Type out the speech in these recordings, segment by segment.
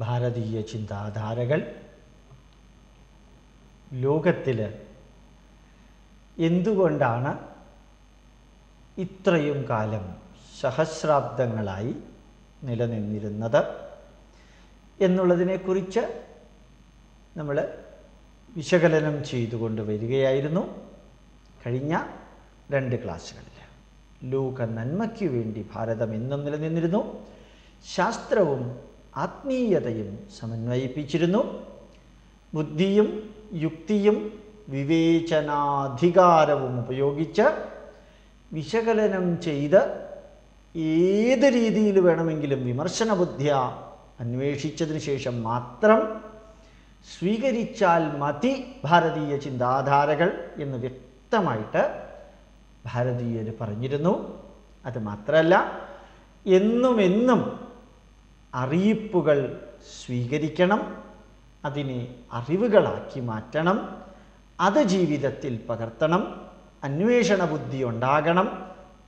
ഭാരതീയ ചിന്താധാരകൾ. ലോകത്തിൽ എന്തുകൊണ്ടാണ് ഇത്രയും കാലം സഹസ്രാബ്ദങ്ങളായി നിലനിന്നിരുന്നത് എന്നുള്ളതിനെക്കുറിച്ച് നമ്മൾ വിശകലനം ചെയ്തുകൊണ്ട് വരികയായിരുന്നു കഴിഞ്ഞ രണ്ട് ക്ലാസ്സുകളിൽ ലോക നന്മയ്ക്കു വേണ്ടി ഭാരതം എന്നും നിലനിന്നിരുന്നു. ശാസ്ത്രവും ആത്മീയതയും സമന്വയിപ്പിച്ചിരുന്നു. ബുദ്ധിയും യുക്തിയും വിവേചനാധികാരവും ഉപയോഗിച്ച് വിശകലനം ചെയ്ത് ഏത് രീതിയിൽ വേണമെങ്കിലും വിമർശന ബുദ്ധിയ അന്വേഷിച്ചതിന് ശേഷം മാത്രം സ്വീകരിച്ചാൽ മതി ഭാരതീയ ചിന്താധാരകൾ എന്ന് വ്യക്തമായിട്ട് ഭാരതീയർ പറഞ്ഞിരുന്നു. അത് മാത്രമല്ല എന്നും എന്നും അറിയിപ്പുകൾ സ്വീകരിക്കണം അതിനെ അറിവുകളാക്കി മാറ്റണം അത് ജീവിതത്തിൽ പകർത്തണം അന്വേഷണ ബുദ്ധി ഉണ്ടാകണം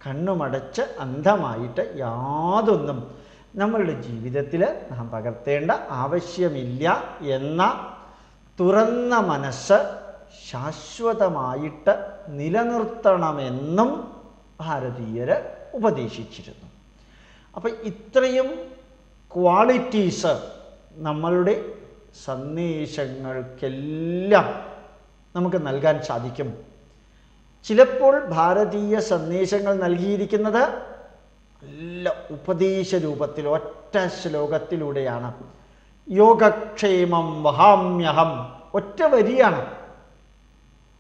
കണ്ണുമടച്ച് അന്ധമായിട്ട് യാതൊന്നും നമ്മളുടെ ജീവിതത്തിൽ നാം പകർത്തേണ്ട ആവശ്യമില്ല എന്ന തുറന്ന മനസ്സ് ശാശ്വതമായിട്ട് നിലനിർത്തണമെന്നും ഭാരതീയർ ഉപദേശിച്ചിരുന്നു. അപ്പം ഇത്രയും ക്വാളിറ്റീസ് നമ്മളുടെ സന്ദേശങ്ങൾക്കെല്ലാം നമുക്ക് നൽകാൻ സാധിക്കും. ചിലപ്പോൾ ഭാരതീയ സന്ദേശങ്ങൾ നൽകിയിരിക്കുന്നത് നല്ല ഉപദേശ രൂപത്തിൽ ഒറ്റ ശ്ലോകത്തിലൂടെയാണ്. യോഗക്ഷേമം വഹാമ്യഹം ഒറ്റ വരിയാണ്.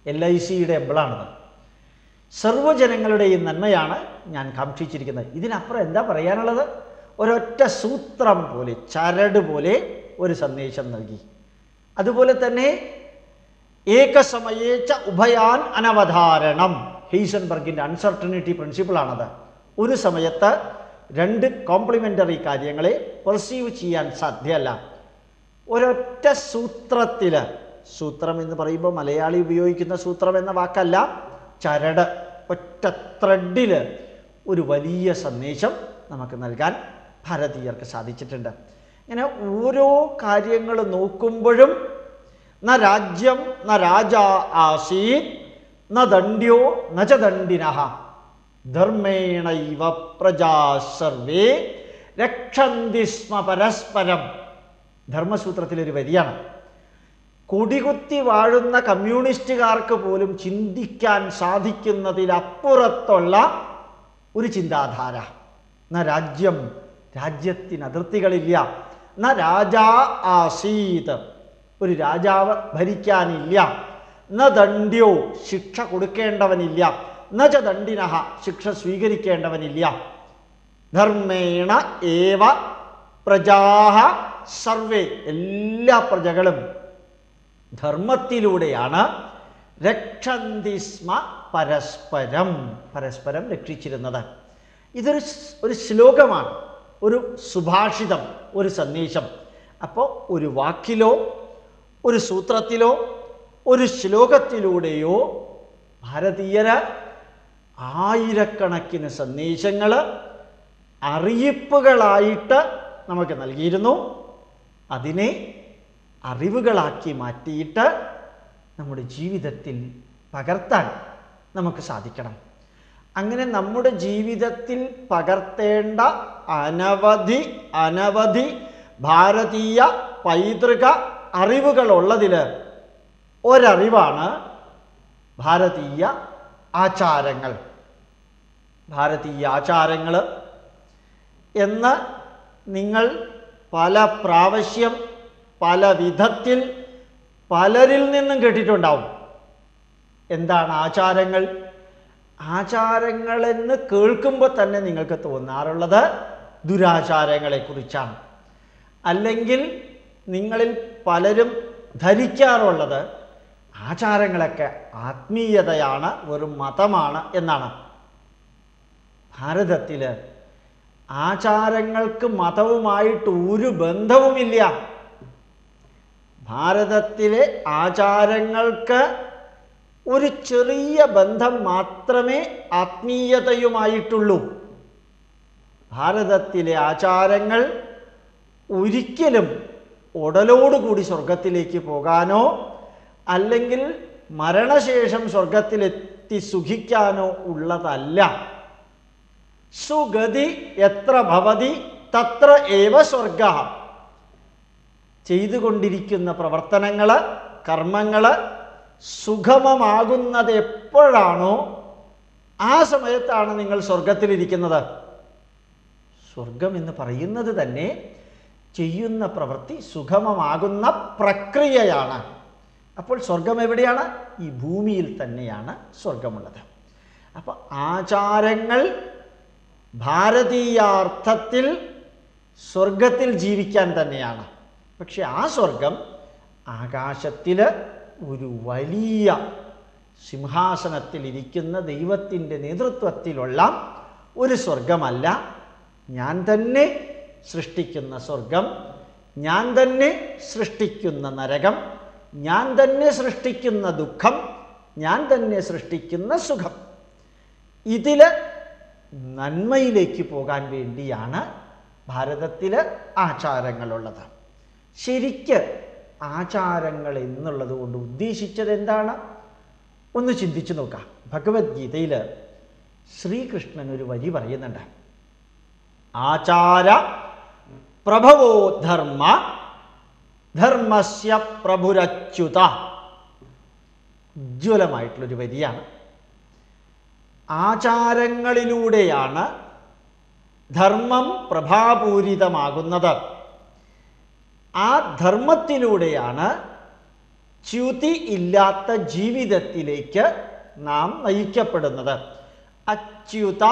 എൽ ഐ സിയുടെ എംബിളാണത്. സർവജനങ്ങളുടെയും നന്മയാണ് ഞാൻ കാക്ഷിച്ചിരിക്കുന്നത്. ഇതിനപ്പുറം എന്താ പറയാനുള്ളത്? ഒരൊറ്റ സൂത്രം പോലെ ചരട് പോലെ ഒരു സന്ദേശം നൽകി. അതുപോലെ തന്നെ ഏകസമയേച്ച ഉഭയാൻ അനവധാരണം. ഹെയ്സൻബർഗിന്റെ അൺസർട്ടനിറ്റി പ്രിൻസിപ്പിളാണത് ഒരു സമയത്ത് രണ്ട് കോംപ്ലിമെന്ററി കാര്യങ്ങളെ പെർസീവ് ചെയ്യാൻ സാധ്യമല്ല. ഒരൊറ്റ സൂത്രത്തിൽ സൂത്രം എന്ന് പറയുമ്പോൾ മലയാളി ഉപയോഗിക്കുന്ന സൂത്രം എന്ന വാക്കല്ല ചരട് ഒറ്റ ത്രെഡിൽ ഒരു വലിയ സന്ദേശം നമുക്ക് നൽകാൻ ഭാരതീയർക്ക് സാധിച്ചിട്ടുണ്ട്. ഇങ്ങനെ ഓരോ കാര്യങ്ങൾ നോക്കുമ്പോഴും ന രാജ്യം ന രാജ ആസീ ന ദണ്ഡ്യോ ന ച ദണ്ഡിനഃ ധർമ്മേണ ഇവ പ്രജാ സർവേ രക്ഷന്തി സ്മ പരസ്പരം. ധർമ്മസൂത്രത്തിലൊരു വരിയാണ്. കൊടികുത്തി വാഴുന്ന കമ്മ്യൂണിസ്റ്റുകാർക്ക് പോലും ചിന്തിക്കാൻ സാധിക്കുന്നതിലപ്പുറത്തുള്ള ഒരു ചിന്താധാര. ന രാജ്യം രാജ്യത്തിന് അതിർത്തികളില്ല. ന രാജാ ആസീത്. ഒരു രാജാവ് ഭരിക്കാനില്ല. ന ദണ്ഡ്യോ ശിക്ഷ കൊടുക്കേണ്ടവനില്ല. ന ച ദണ്ഡിനഹ ശിക്ഷ സ്വീകരിക്കേണ്ടവനില്ല. ധർമ്മേണ ഏവ പ്രജാഹ സർവേ എല്ലാ പ്രജകളും ധർമ്മത്തിലൂടെയാണ് രക്ഷന്തിസ്മ പരസ്പരം പരസ്പരം രക്ഷിച്ചിരുന്നത്. ഇതൊരു ഒരു ശ്ലോകമാണ്. ഒരു സുഭാഷിതം ഒരു സന്ദേശം. അപ്പോൾ ഒരു വാക്കിലോ ഒരു സൂത്രത്തിലോ ഒരു ശ്ലോകത്തിലൂടെയോ ഭാരതീയര് ആയിരക്കണക്കിന് സന്ദേശങ്ങൾ അറിയിപ്പുകളായിട്ട് നമുക്ക് നൽകിയിരുന്നു. അതിനെ അറിവുകളാക്കി മാറ്റിയിട്ട് നമ്മുടെ ജീവിതത്തിൽ പകർത്താൻ നമുക്ക് സാധിക്കണം. അങ്ങനെ നമ്മുടെ ജീവിതത്തിൽ പകർത്തേണ്ട അനവധി അനവധി ഭാരതീയ പൈതൃക അറിവുകളുള്ളതിൽ ഒരറിവാണ് ഭാരതീയ ആചാരങ്ങൾ. ഭാരതീയ ആചാരങ്ങൾ എന്ന് നിങ്ങൾ പല പ്രാവശ്യം പല വിധത്തിൽ പലരിൽ നിന്നും കേട്ടിട്ടുണ്ടാവും. എന്താണ് ആചാരങ്ങൾ? ആചാരങ്ങളെന്ന് കേൾക്കുമ്പോൾ തന്നെ നിങ്ങൾക്ക് തോന്നാറുള്ളത് ദുരാചാരങ്ങളെക്കുറിച്ചാണ്. അല്ലെങ്കിൽ നിങ്ങളിൽ പലരും ധരിക്കാറുള്ളത് ആചാരങ്ങളൊക്കെ ആത്മീയതയാണ് ഒരു മതമാണ് എന്നാണ്. ഭാരതത്തിൽ ആചാരങ്ങൾക്ക് മതവുമായിട്ട് ഒരു ബന്ധവുമില്ല. ഭാരതത്തിലെ ആചാരങ്ങൾക്ക് ഒരു ചെറിയ ബന്ധം മാത്രമേ ആത്മീയതയുമായിട്ടുള്ളൂ. ഭാരതത്തിലെ ആചാരങ്ങൾ ഒരിക്കലും ഉടലോടുകൂടി സ്വർഗത്തിലേക്ക് പോകാനോ അല്ലെങ്കിൽ മരണശേഷം സ്വർഗത്തിലെത്തി സുഖിക്കാനോ ഉള്ളതല്ല. സുഗതി എത്ര ഭവതി തത്ര ഏവ സ്വർഗ. ചെയ്തുകൊണ്ടിരിക്കുന്ന പ്രവർത്തനങ്ങൾ കർമ്മങ്ങൾ സുഗമമാകുന്നത് എപ്പോഴാണോ ആ സമയത്താണ് നിങ്ങൾ സ്വർഗത്തിലിരിക്കുന്നത്. സ്വർഗം എന്ന് പറയുന്നത് തന്നെ ചെയ്യുന്ന പ്രവൃത്തി സുഗമമാകുന്ന പ്രക്രിയയാണ്. അപ്പോൾ സ്വർഗം എവിടെയാണ്? ഈ ഭൂമിയിൽ തന്നെയാണ് സ്വർഗമുള്ളത് അപ്പോൾ ആചാരങ്ങൾ ഭാരതീയാർത്ഥത്തിൽ സ്വർഗത്തിൽ ജീവിക്കാൻ തന്നെയാണ്. പക്ഷെ ആ സ്വർഗം ആകാശത്തിൽ ഒരു വലിയ സിംഹാസനത്തിലിരിക്കുന്ന ദൈവത്തിന്റെ നേതൃത്വത്തിലുള്ള ഒരു സ്വർഗമല്ല ഞാൻ തന്നെ സൃഷ്ടിക്കുന്ന സ്വർഗം ഞാൻ തന്നെ സൃഷ്ടിക്കുന്ന നരകം ഞാൻ തന്നെ സൃഷ്ടിക്കുന്ന ദുഃഖം ഞാൻ തന്നെ സൃഷ്ടിക്കുന്ന സുഖം. ഇതിൽ നന്മയിലേക്ക് പോകാൻ വേണ്ടിയാണ് ഭാരതത്തിൽ ആചാരങ്ങളുള്ളത്. ശരിക്ക് ആചാരങ്ങൾ എന്നുള്ളത് കൊണ്ട് ഉദ്ദേശിച്ചത് എന്താണ്? ഒന്ന് ചിന്തിച്ചു നോക്കാം. ഭഗവത്ഗീതയിൽ ശ്രീകൃഷ്ണൻ ഒരു വരി പറയുന്നുണ്ട്. ആചാര പ്രഭവോ ധർമ്മ ധർമ്മസ്യ പ്രഭുരച്യുത. ഉജ്ജ്വലമായിട്ടുള്ളൊരു വരിയാണ്. ആചാരങ്ങളിലൂടെയാണ് ധർമ്മം പ്രഭാപൂരിതമാകുന്നത്. ആ ധർമ്മത്തിലൂടെയാണ് ച്യുതി ഇല്ലാത്ത ജീവിതത്തിലേക്ക് നാം നയിക്കപ്പെടുന്നത്. അച്യുത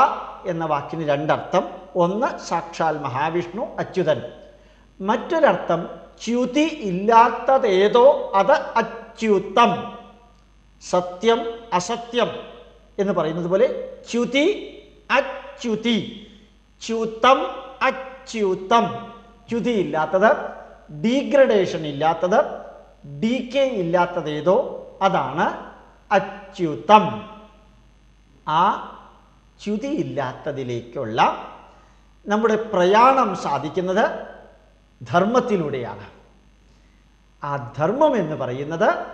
എന്ന വാക്കിന് രണ്ടർത്ഥം. ഒന്ന് സാക്ഷാൽ മഹാവിഷ്ണു അച്യുതൻ. മറ്റൊരർത്ഥം ച്യുതി ഇല്ലാത്തതേതോ അത് അച്യുതം. സത്യം അസത്യം എന്ന് പറയുന്നത് പോലെ ച്യുതി അച്യുതി. ച്യുതം അച്യുതം. ച്യുതി ഇല്ലാത്തത് ഡീഗ്രഡേഷൻ ഇല്ലാത്തത് ഡി കെ ഇല്ലാത്തതേതോ അതാണ് അച്യുതം. ആ ച്യുതി ഇല്ലാത്തതിലേക്കുള്ള നമ്മുടെ പ്രയാണം സാധിക്കുന്നത് ധർമ്മത്തിലൂടെയാണ്. ആ ധർമ്മം എന്ന് പറയുന്നത്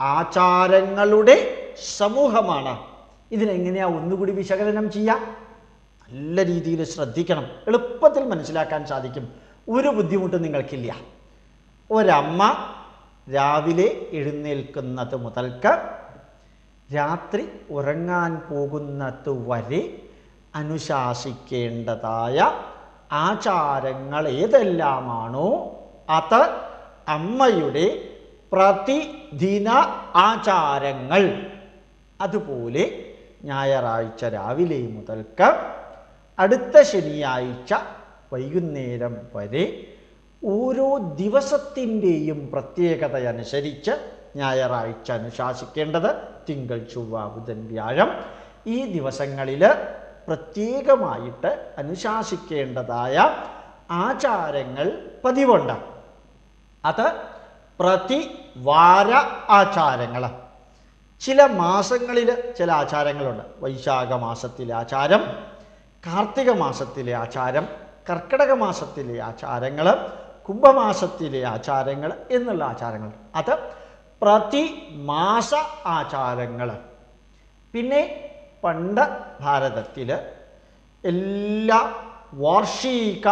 ആചാരങ്ങളുടെ സമൂഹമാണ്. ഇതിനെങ്ങനെയാ ഒന്നുകൂടി വിശകലനം ചെയ്യാം? നല്ല രീതിയിൽ ശ്രദ്ധിക്കണം. എളുപ്പത്തിൽ മനസ്സിലാക്കാൻ സാധിക്കും. ഒരു ബുദ്ധിമുട്ടും നിങ്ങൾക്കില്ല. ഒരമ്മ രാവിലെ എഴുന്നേൽക്കുന്നത് മുതൽക്ക് രാത്രി ഉറങ്ങാൻ പോകുന്നത് വരെ അനുശാസിക്കേണ്ടതായ ആചാരങ്ങൾ ഏതെല്ലാമാണോ അത് അമ്മയുടെ പ്രതിദിന ആചാരങ്ങൾ. അതുപോലെ ഞായറാഴ്ച രാവിലെ മുതൽക്ക് അടുത്ത ശനിയാഴ്ച വൈകുന്നേരം വരെ ഓരോ ദിവസത്തിന്റെയും പ്രത്യേകത അനുസരിച്ച് ഞായറാഴ്ച അനുശാസിക്കേണ്ടത് തിങ്കൾ ചൊവ്വ ബുധൻ വ്യാഴം ഈ ദിവസങ്ങളിൽ പ്രത്യേകമായിട്ട് അനുശാസിക്കേണ്ടതായ ആചാരങ്ങൾ പതിവുണ്ട്. അത് പ്രതിവാര ആചാരങ്ങൾ. ചില മാസങ്ങളിൽ ചില ആചാരങ്ങളുണ്ട്. വൈശാഖ മാസത്തിലെ ആചാരം കാർത്തിക മാസത്തിലെ ആചാരം കർക്കിടക മാസത്തിലെ ആചാരങ്ങൾ കുംഭമാസത്തിലെ ആചാരങ്ങൾ എന്നുള്ള ആചാരങ്ങൾ. അത് പ്രതിമാസ ആചാരങ്ങൾ പിന്നെ പണ്ട് ഭാരതത്തിൽ എല്ലാ വാർഷിക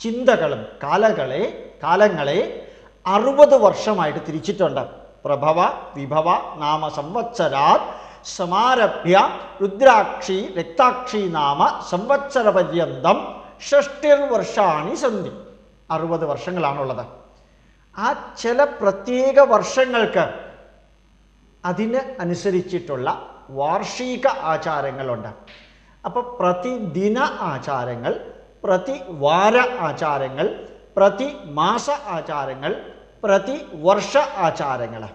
ചിന്തകളും കാലകളെ കാലങ്ങളെ അറുപത് വർഷമായിട്ട് തിരിച്ചിട്ടുണ്ട്. പ്രഭവ വിഭവ നാമ സംവത്സരാത് സമാരഭ്യ രുദ്രാക്ഷി രക്താക്ഷി നാമ സംവത്സര പര്യന്തം ഷഷ്ടിർ വർഷാണി സന്ധി. അറുപത് വർഷങ്ങളാണുള്ളത്. ആ ചില പ്രത്യേക വർഷങ്ങൾക്ക് അതിന് അനുസരിച്ചിട്ടുള്ള വാർഷിക ആചാരങ്ങളുണ്ട്. അപ്പോൾ പ്രതിദിന ആചാരങ്ങൾ പ്രതിവാര ആചാരങ്ങൾ പ്രതിമാസ ആചാരങ്ങൾ പ്രതിവർഷ ആചാരങ്ങൾ.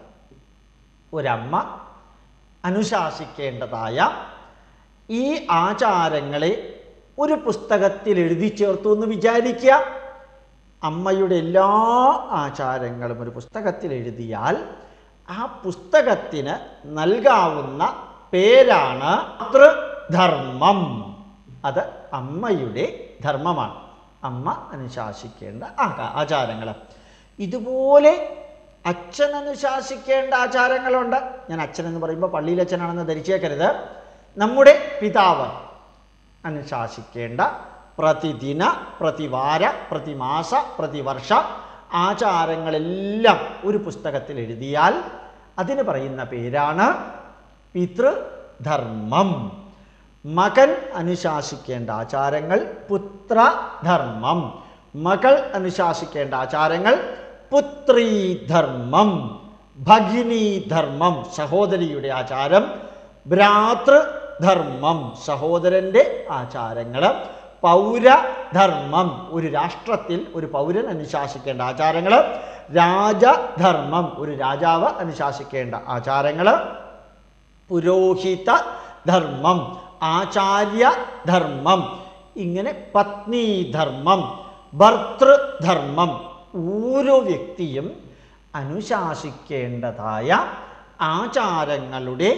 ഒരമ്മ അനുശാസിക്കേണ്ടതായ ഈ ആചാരങ്ങളെ ഒരു പുസ്തകത്തിൽ എഴുതി ചേർത്തു എന്ന് വിചാരിക്കുക. അമ്മയുടെ എല്ലാ ആചാരങ്ങളും ഒരു പുസ്തകത്തിൽ എഴുതിയാൽ ആ പുസ്തകത്തിന് നൽകാവുന്ന പേരാണ് മാതൃധർമ്മം. അത് അമ്മയുടെ ധർമ്മമാണ്. അമ്മ അനുശാസിക്കേണ്ട ആചാരങ്ങൾ ഇതുപോലെ അച്ഛൻ അനുശാസിക്കേണ്ട ആചാരങ്ങളുണ്ട്. ഞാൻ അച്ഛൻ എന്ന് പറയുമ്പോൾ പള്ളിയിൽ അച്ഛനാണെന്ന് ധരിച്ചേക്കരുത്. നമ്മുടെ പിതാവ് അനുശാസിക്കേണ്ട പ്രതിദിന പ്രതിവാര പ്രതിമാസ പ്രതിവർഷ ആചാരങ്ങളെല്ലാം ഒരു പുസ്തകത്തിൽ എഴുതിയാൽ അതിന് പറയുന്ന പേരാണ് പിതൃധർമ്മം. മകൻ അനുശാസിക്കേണ്ട ആചാരങ്ങൾ പുത്രധർമ്മം. മകൾ അനുശാസിക്കേണ്ട ആചാരങ്ങൾ പുത്രീധർമ്മം. ഭഗിനീധർമ്മം സഹോദരിയുടെ ആചാരം ഭ്രാതൃധർമ്മം സഹോദരന്റെ ആചാരങ്ങൾ പൗരധർമ്മം ഒരു രാഷ്ട്രത്തിൽ ഒരു പൗരൻ അനുശാസിക്കേണ്ട ആചാരങ്ങൾ രാജധർമ്മം ഒരു രാജാവ് അനുശാസിക്കേണ്ട ആചാരങ്ങൾ പുരോഹിത ധർമ്മം ആചാര്യധർമ്മം ഇങ്ങനെ പത്നീധർമ്മം ഭർത്തൃധർമ്മം ഓരോ വ്യക്തിയും അനുശാസിക്കേണ്ടതായ ആചാരങ്ങളുടെ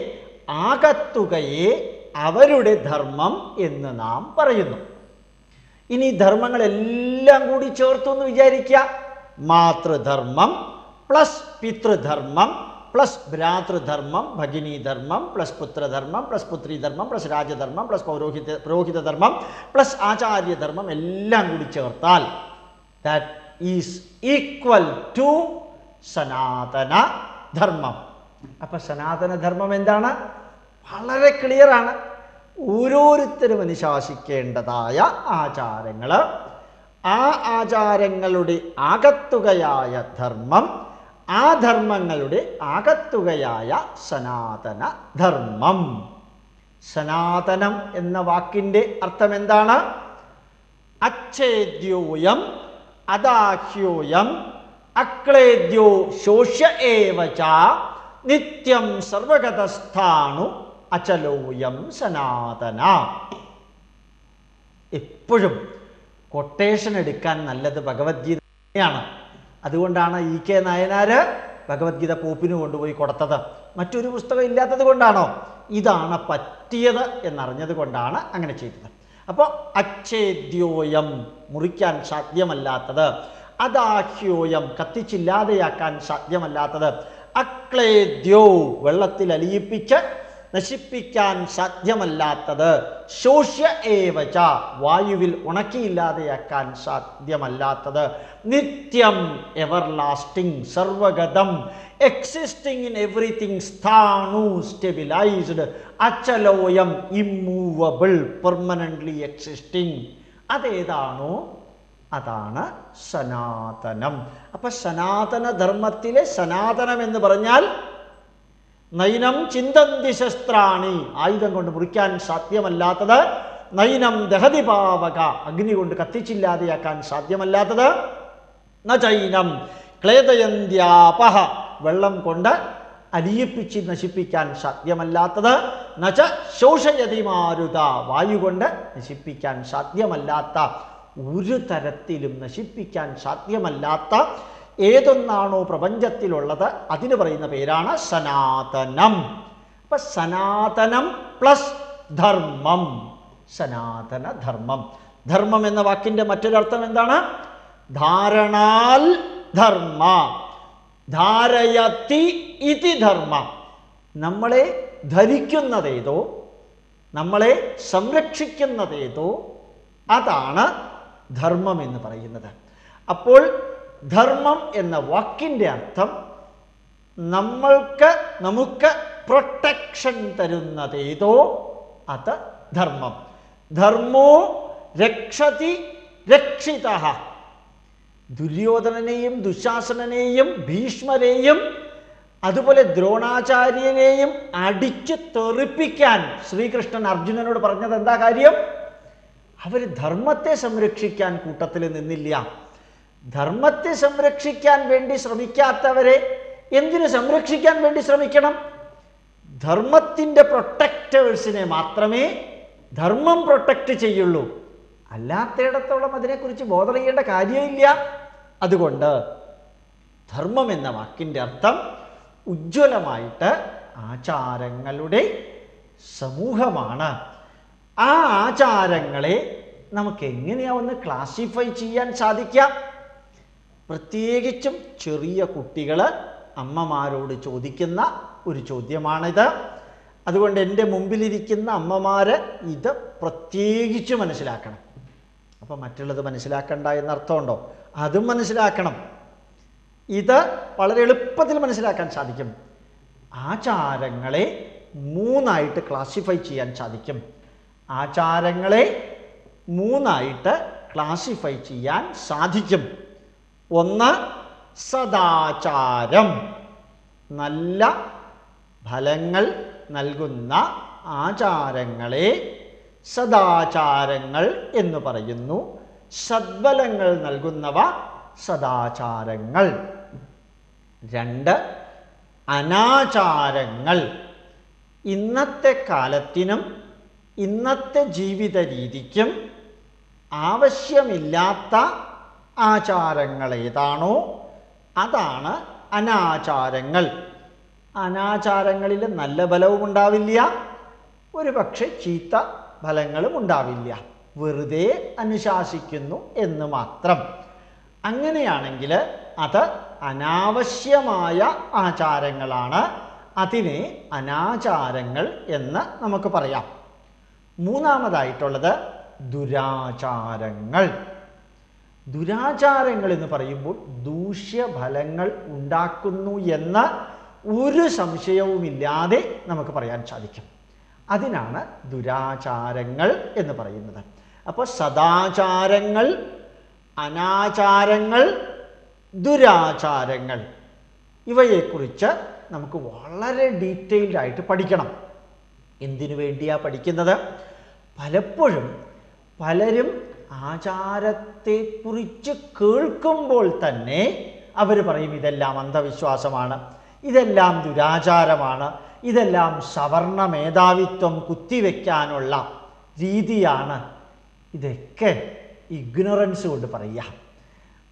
ആകത്തുകയെ അവരുടെ ധർമ്മം എന്ന് നാം പറയുന്നു. ഇനി ധർമ്മങ്ങളെല്ലാം കൂടി ചേർത്തു എന്ന് വിചാരിക്കുക മാതൃധർമ്മം പ്ലസ് പിതൃധർമ്മം പ്ലസ് ഭ്രാതൃധർമ്മം ഭഗിനീധർമ്മം പ്ലസ് പുത്രധർമ്മം പ്ലസ് പുത്രീധർമ്മം പ്ലസ് രാജധർമ്മം പ്ലസ് പൗരോഹിത പുരോഹിതധർമ്മം പ്ലസ് ആചാര്യധർമ്മം എല്ലാം കൂടി ചേർത്താൽ ദാറ്റ് ഈസ് ഈക്വൽ ടു സനാതന ധർമ്മം അപ്പൊ സനാതനധർമ്മം എന്താണ്? വളരെ ക്ലിയറാണ് ഓരോരുത്തരും അനുശാസിക്കേണ്ടതായ ആചാരങ്ങൾ ആ ആചാരങ്ങളുടെ ആകത്തുകയായ ധർമ്മം ആ ധർമ്മങ്ങളുടെ ആകത്തുകയായ സനാതന ധർമ്മം. സനാതനം എന്ന വാക്കിന്റെ അർത്ഥം എന്താണ് അച്ഛേദ്യോയം അദാഹ്യോയം അക്ലേദ്യോ ശോഷ്യ ഏവച നിത്യം സർവഗതസ്ഥാണു അചലോയം സനാതന. എപ്പോഴും കൊട്ടേഷൻ എടുക്കാൻ നല്ലത് ഭഗവത്ഗീതയാണ് അതുകൊണ്ടാണ് ഇ കെ നായനാർ ഭഗവത്ഗീത പോപ്പിന് കൊണ്ടുപോയി കൊടുത്തത്. മറ്റൊരു പുസ്തകം ഇല്ലാത്തത് കൊണ്ടാണോ? ഇതാണ് പറ്റിയത് എന്നറിഞ്ഞത് കൊണ്ടാണ് അങ്ങനെ ചെയ്തത്. അപ്പോൾ അച്ഛേദ്യോയം മുറിക്കാൻ സാധ്യമല്ലാത്തത് അദാഹ്യോയം കത്തിച്ചില്ലാതെയാക്കാൻ സാധ്യമല്ലാത്തത് അക്ലേദ്യോ വെള്ളത്തിൽ അലിയിപ്പിച്ച് നശിപ്പിക്കാൻ സാധ്യമല്ലാത്തത്. ശോഷ്യ ഏവച വായുവിൽ ഉണക്കിയില്ലാതെയാക്കാൻ സാധ്യമല്ലാത്തത്. നിത്യം എവർ ലാസ്റ്റിംഗ് സർവഗതം എക്സിസ്റ്റിംഗ് ഇൻ എവറിത്തിങ് സ്ഥാണു സ്റ്റെബിലൈസ്ഡ് അച്ചലോയം ഇമ്മൂവബിൾ പെർമനന്റ്ലി എക്സിസ്റ്റിംഗ് അതേതാണോ? അതാണ് സനാതനം. അപ്പൊ സനാതനധർമ്മത്തിലെ സനാതനം എന്ന് പറഞ്ഞാൽ നൈനം ചിന്തന്തി ശസ്ത്രാണി. ആയുധം കൊണ്ട് മുറിക്കാൻ സാധ്യമല്ലാത്തത് നൈനം ദഹതി പാവക അഗ്നി കൊണ്ട് കത്തിച്ചില്ലാതെയാക്കാൻ സാധ്യമല്ലാത്തത് നൈനം ക്ലേദയന്ത്യാപഹ വെള്ളം കൊണ്ട് അലിയിപ്പിച്ച് നശിപ്പിക്കാൻ സാധ്യമല്ലാത്തത് നച്ച ശോഷയതി മാരുത വായു കൊണ്ട് നശിപ്പിക്കാൻ സാധ്യമല്ലാത്ത ഒരു തരത്തിലും നശിപ്പിക്കാൻ സാധ്യമല്ലാത്ത ഏതൊന്നാണോ പ്രപഞ്ചത്തിലുള്ളത് അതിന് പറയുന്ന പേരാണ് സനാതനം. അപ്പൊ സനാതനം പ്ലസ് ധർമ്മം. സനാതന ധർമ്മം ധർമ്മം എന്ന വാക്കിന്റെ മറ്റൊരർത്ഥം എന്താണ്? ധാരണാൽ ധർമ്മ. ധാരയത്തി ഇതി ധർമ്മ. നമ്മളെ ധരിക്കുന്നതേതോ നമ്മളെ സംരക്ഷിക്കുന്നതേതോ അതാണ് ധർമ്മം എന്ന് പറയുന്നത്. അപ്പോൾ ധർമ്മം എന്ന വാക്കിന്റെ അർത്ഥം നമ്മൾക്ക് നമുക്ക് പ്രൊട്ടക്ഷൻ തരുന്നത് തരുന്നതേതോ അത് ധർമ്മം. ധർമ്മോ രക്ഷതി രക്ഷിത. ദുര്യോധനനെയും ദുശാസനെയും ഭീഷ്മരെയും അതുപോലെ ദ്രോണാചാര്യനെയും അടിച്ചു തെറിപ്പിക്കാൻ ശ്രീകൃഷ്ണൻ അർജുനനോട് പറഞ്ഞത് എന്താ കാര്യം? അവർ ധർമ്മത്തെ സംരക്ഷിക്കാൻ കൂട്ടത്തിൽ നിന്നില്ല. ധർമ്മത്തെ സംരക്ഷിക്കാൻ വേണ്ടി ശ്രമിക്കാത്തവരെ എന്തിനു സംരക്ഷിക്കാൻ വേണ്ടി ശ്രമിക്കണം? ധർമ്മത്തിന്റെ പ്രൊട്ടക്റ്റേഴ്സിനെ മാത്രമേ ധർമ്മം പ്രൊട്ടക്റ്റ് ചെയ്യുള്ളൂ. അല്ലാത്തയിടത്തോളം അതിനെക്കുറിച്ച് ബോധം ചെയ്യേണ്ട കാര്യമില്ല. അതുകൊണ്ട് ധർമ്മം എന്ന വാക്കിന്റെ അർത്ഥം ഉജ്ജ്വലമായിട്ട് ആചാരങ്ങളുടെ സമൂഹമാണ്. ആ ആചാരങ്ങളെ നമുക്ക് എങ്ങനെയാ ഒന്ന് ക്ലാസിഫൈ ചെയ്യാൻ സാധിക്കാം പ്രത്യേകിച്ചും ചെറിയ കുട്ടികൾ അമ്മമാരോട് ചോദിക്കുന്ന ഒരു ചോദ്യമാണിത്. അതുകൊണ്ട് എന്റെ മുമ്പിലിരിക്കുന്ന അമ്മമാർ ഇത് പ്രത്യേകിച്ച് മനസ്സിലാക്കണം. അപ്പോൾ മറ്റുള്ളത് മനസ്സിലാക്കണ്ട എന്നർത്ഥമുണ്ടോ? അതും മനസ്സിലാക്കണം. ഇത് വളരെ എളുപ്പത്തിൽ മനസ്സിലാക്കാൻ സാധിക്കും. ആചാരങ്ങളെ മൂന്നായിട്ട് ക്ലാസിഫൈ ചെയ്യാൻ സാധിക്കും. ആചാരങ്ങളെ മൂന്നായിട്ട് ക്ലാസിഫൈ ചെയ്യാൻ സാധിക്കും. ഒന്ന് സദാചാരം. നല്ല ഫലങ്ങൾ നൽകുന്ന ആചാരങ്ങളെ സദാചാരങ്ങൾ എന്ന് പറയുന്നു. സദ്ബലങ്ങൾ നൽകുന്നവ സദാചാരങ്ങൾ. രണ്ട് അനാചാരങ്ങൾ. ഇന്നത്തെ കാലത്തിനും ഇന്നത്തെ ജീവിത രീതിക്കും ആവശ്യമില്ലാത്ത ആചാരങ്ങൾ ഏതാണോ അതാണ് അനാചാരങ്ങൾ. അനാചാരങ്ങളിൽ നല്ല ഫലവും ഉണ്ടാവില്ല. ഒരു പക്ഷെ ചീത്ത ഫലങ്ങളും ഉണ്ടാവില്ല. വെറുതെ അനുശാസിക്കുന്നു എന്ന് മാത്രം. അങ്ങനെയാണെങ്കിൽ അത് അനാവശ്യമായ ആചാരങ്ങളാണ്. അതിനെ അനാചാരങ്ങൾ എന്ന് നമുക്ക് പറയാം. മൂന്നാമതായിട്ടുള്ളത് ദുരാചാരങ്ങൾ. ദുരാചാരങ്ങൾ എന്ന് പറയുമ്പോൾ ദൂഷ്യഫലങ്ങൾ ഉണ്ടാക്കുന്നു എന്ന് ഒരു സംശയവുമില്ലാതെ നമുക്ക് പറയാൻ സാധിക്കും. അതിനാണ് ദുരാചാരങ്ങൾ എന്ന് പറയുന്നത്. അപ്പോൾ സദാചാരങ്ങൾ അനാചാരങ്ങൾ ദുരാചാരങ്ങൾ ഇവയെക്കുറിച്ച് നമുക്ക് വളരെ ഡീറ്റെയിൽഡ് ആയിട്ട് പഠിക്കണം. എന്തിനു വേണ്ടിയാണ് പഠിക്കുന്നത്? പലപ്പോഴും പലരും ആചാരത്തെക്കുറിച്ച് കേൾക്കുമ്പോൾ തന്നെ അവർ പറയും ഇതെല്ലാം അന്ധവിശ്വാസമാണ്. ഇതെല്ലാം ദുരാചാരമാണ്. ഇതെല്ലാം സവർണ മേധാവിത്വം കുത്തിവെക്കാനുള്ള രീതിയാണ്. ഇതൊക്കെ ഇഗ്നോറൻസ് കൊണ്ട് പറയാം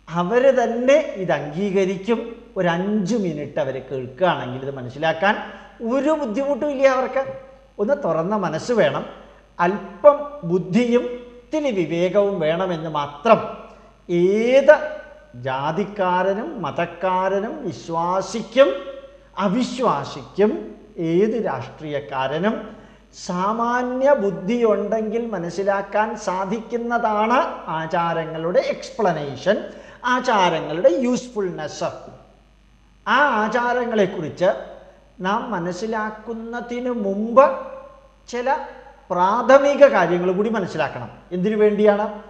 അവർ തന്നെ ഇത് അംഗീകരിക്കും. ഒരു അഞ്ച് മിനിറ്റ് അവർ കേൾക്കുകയാണെങ്കിൽ ഇത് മനസ്സിലാക്കാൻ ഒരു ബുദ്ധിമുട്ടും ഇല്ല അവർക്ക്. ഒന്ന് തുറന്ന മനസ്സ് വേണം. അല്പം ബുദ്ധിയും ഇത്തിരി വിവേകവും വേണമെന്ന് മാത്രം ഏത് ജാതിക്കാരനും മതക്കാരനും വിശ്വാസിക്കും അവിശ്വാസിക്കും ഏത് രാഷ്ട്രീയക്കാരനും സാമാന്യ ബുദ്ധിയുണ്ടെങ്കിൽ മനസ്സിലാക്കാൻ സാധിക്കുന്നതാണ് ആചാരങ്ങളുടെ എക്സ്പ്ലനേഷൻ ആചാരങ്ങളുടെ യൂസ്ഫുൾനെസ് ആ ആചാരങ്ങളെക്കുറിച്ച് നാം മനസ്സിലാക്കുന്നതിന് മുമ്പ് ചില പ്രാഥമിക കാര്യങ്ങൾ കൂടി മനസ്സിലാക്കണം. എന്തിനു വേണ്ടിയാണ്?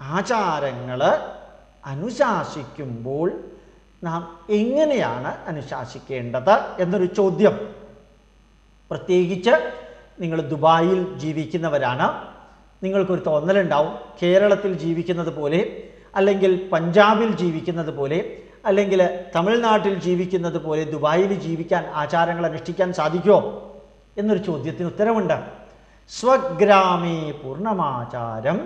ആചാരങ്ങൾ അനുശാസിക്കുമ്പോൾ നാം എങ്ങനെയാണ് അനുശാസിക്കേണ്ടത് എന്നൊരു ചോദ്യം. പ്രത്യേകിച്ച് നിങ്ങൾ ദുബായിൽ ജീവിക്കുന്നവരാണ്. നിങ്ങൾക്കൊരു തോന്നലുണ്ടാവും. കേരളത്തിൽ ജീവിക്കുന്നത് പോലെ അല്ലെങ്കിൽ പഞ്ചാബിൽ ജീവിക്കുന്നത് പോലെ അല്ലെങ്കിൽ തമിഴ്നാട്ടിൽ ജീവിക്കുന്നത് പോലെ ദുബായിൽ ജീവിക്കാൻ ആചാരങ്ങൾ അനുഷ്ഠിക്കാൻ സാധിക്കുമോ? എന്നൊരു ചോദ്യത്തിന് ഉത്തരവുണ്ട് സ്വഗ്രാമേ പൂർണമാചാരം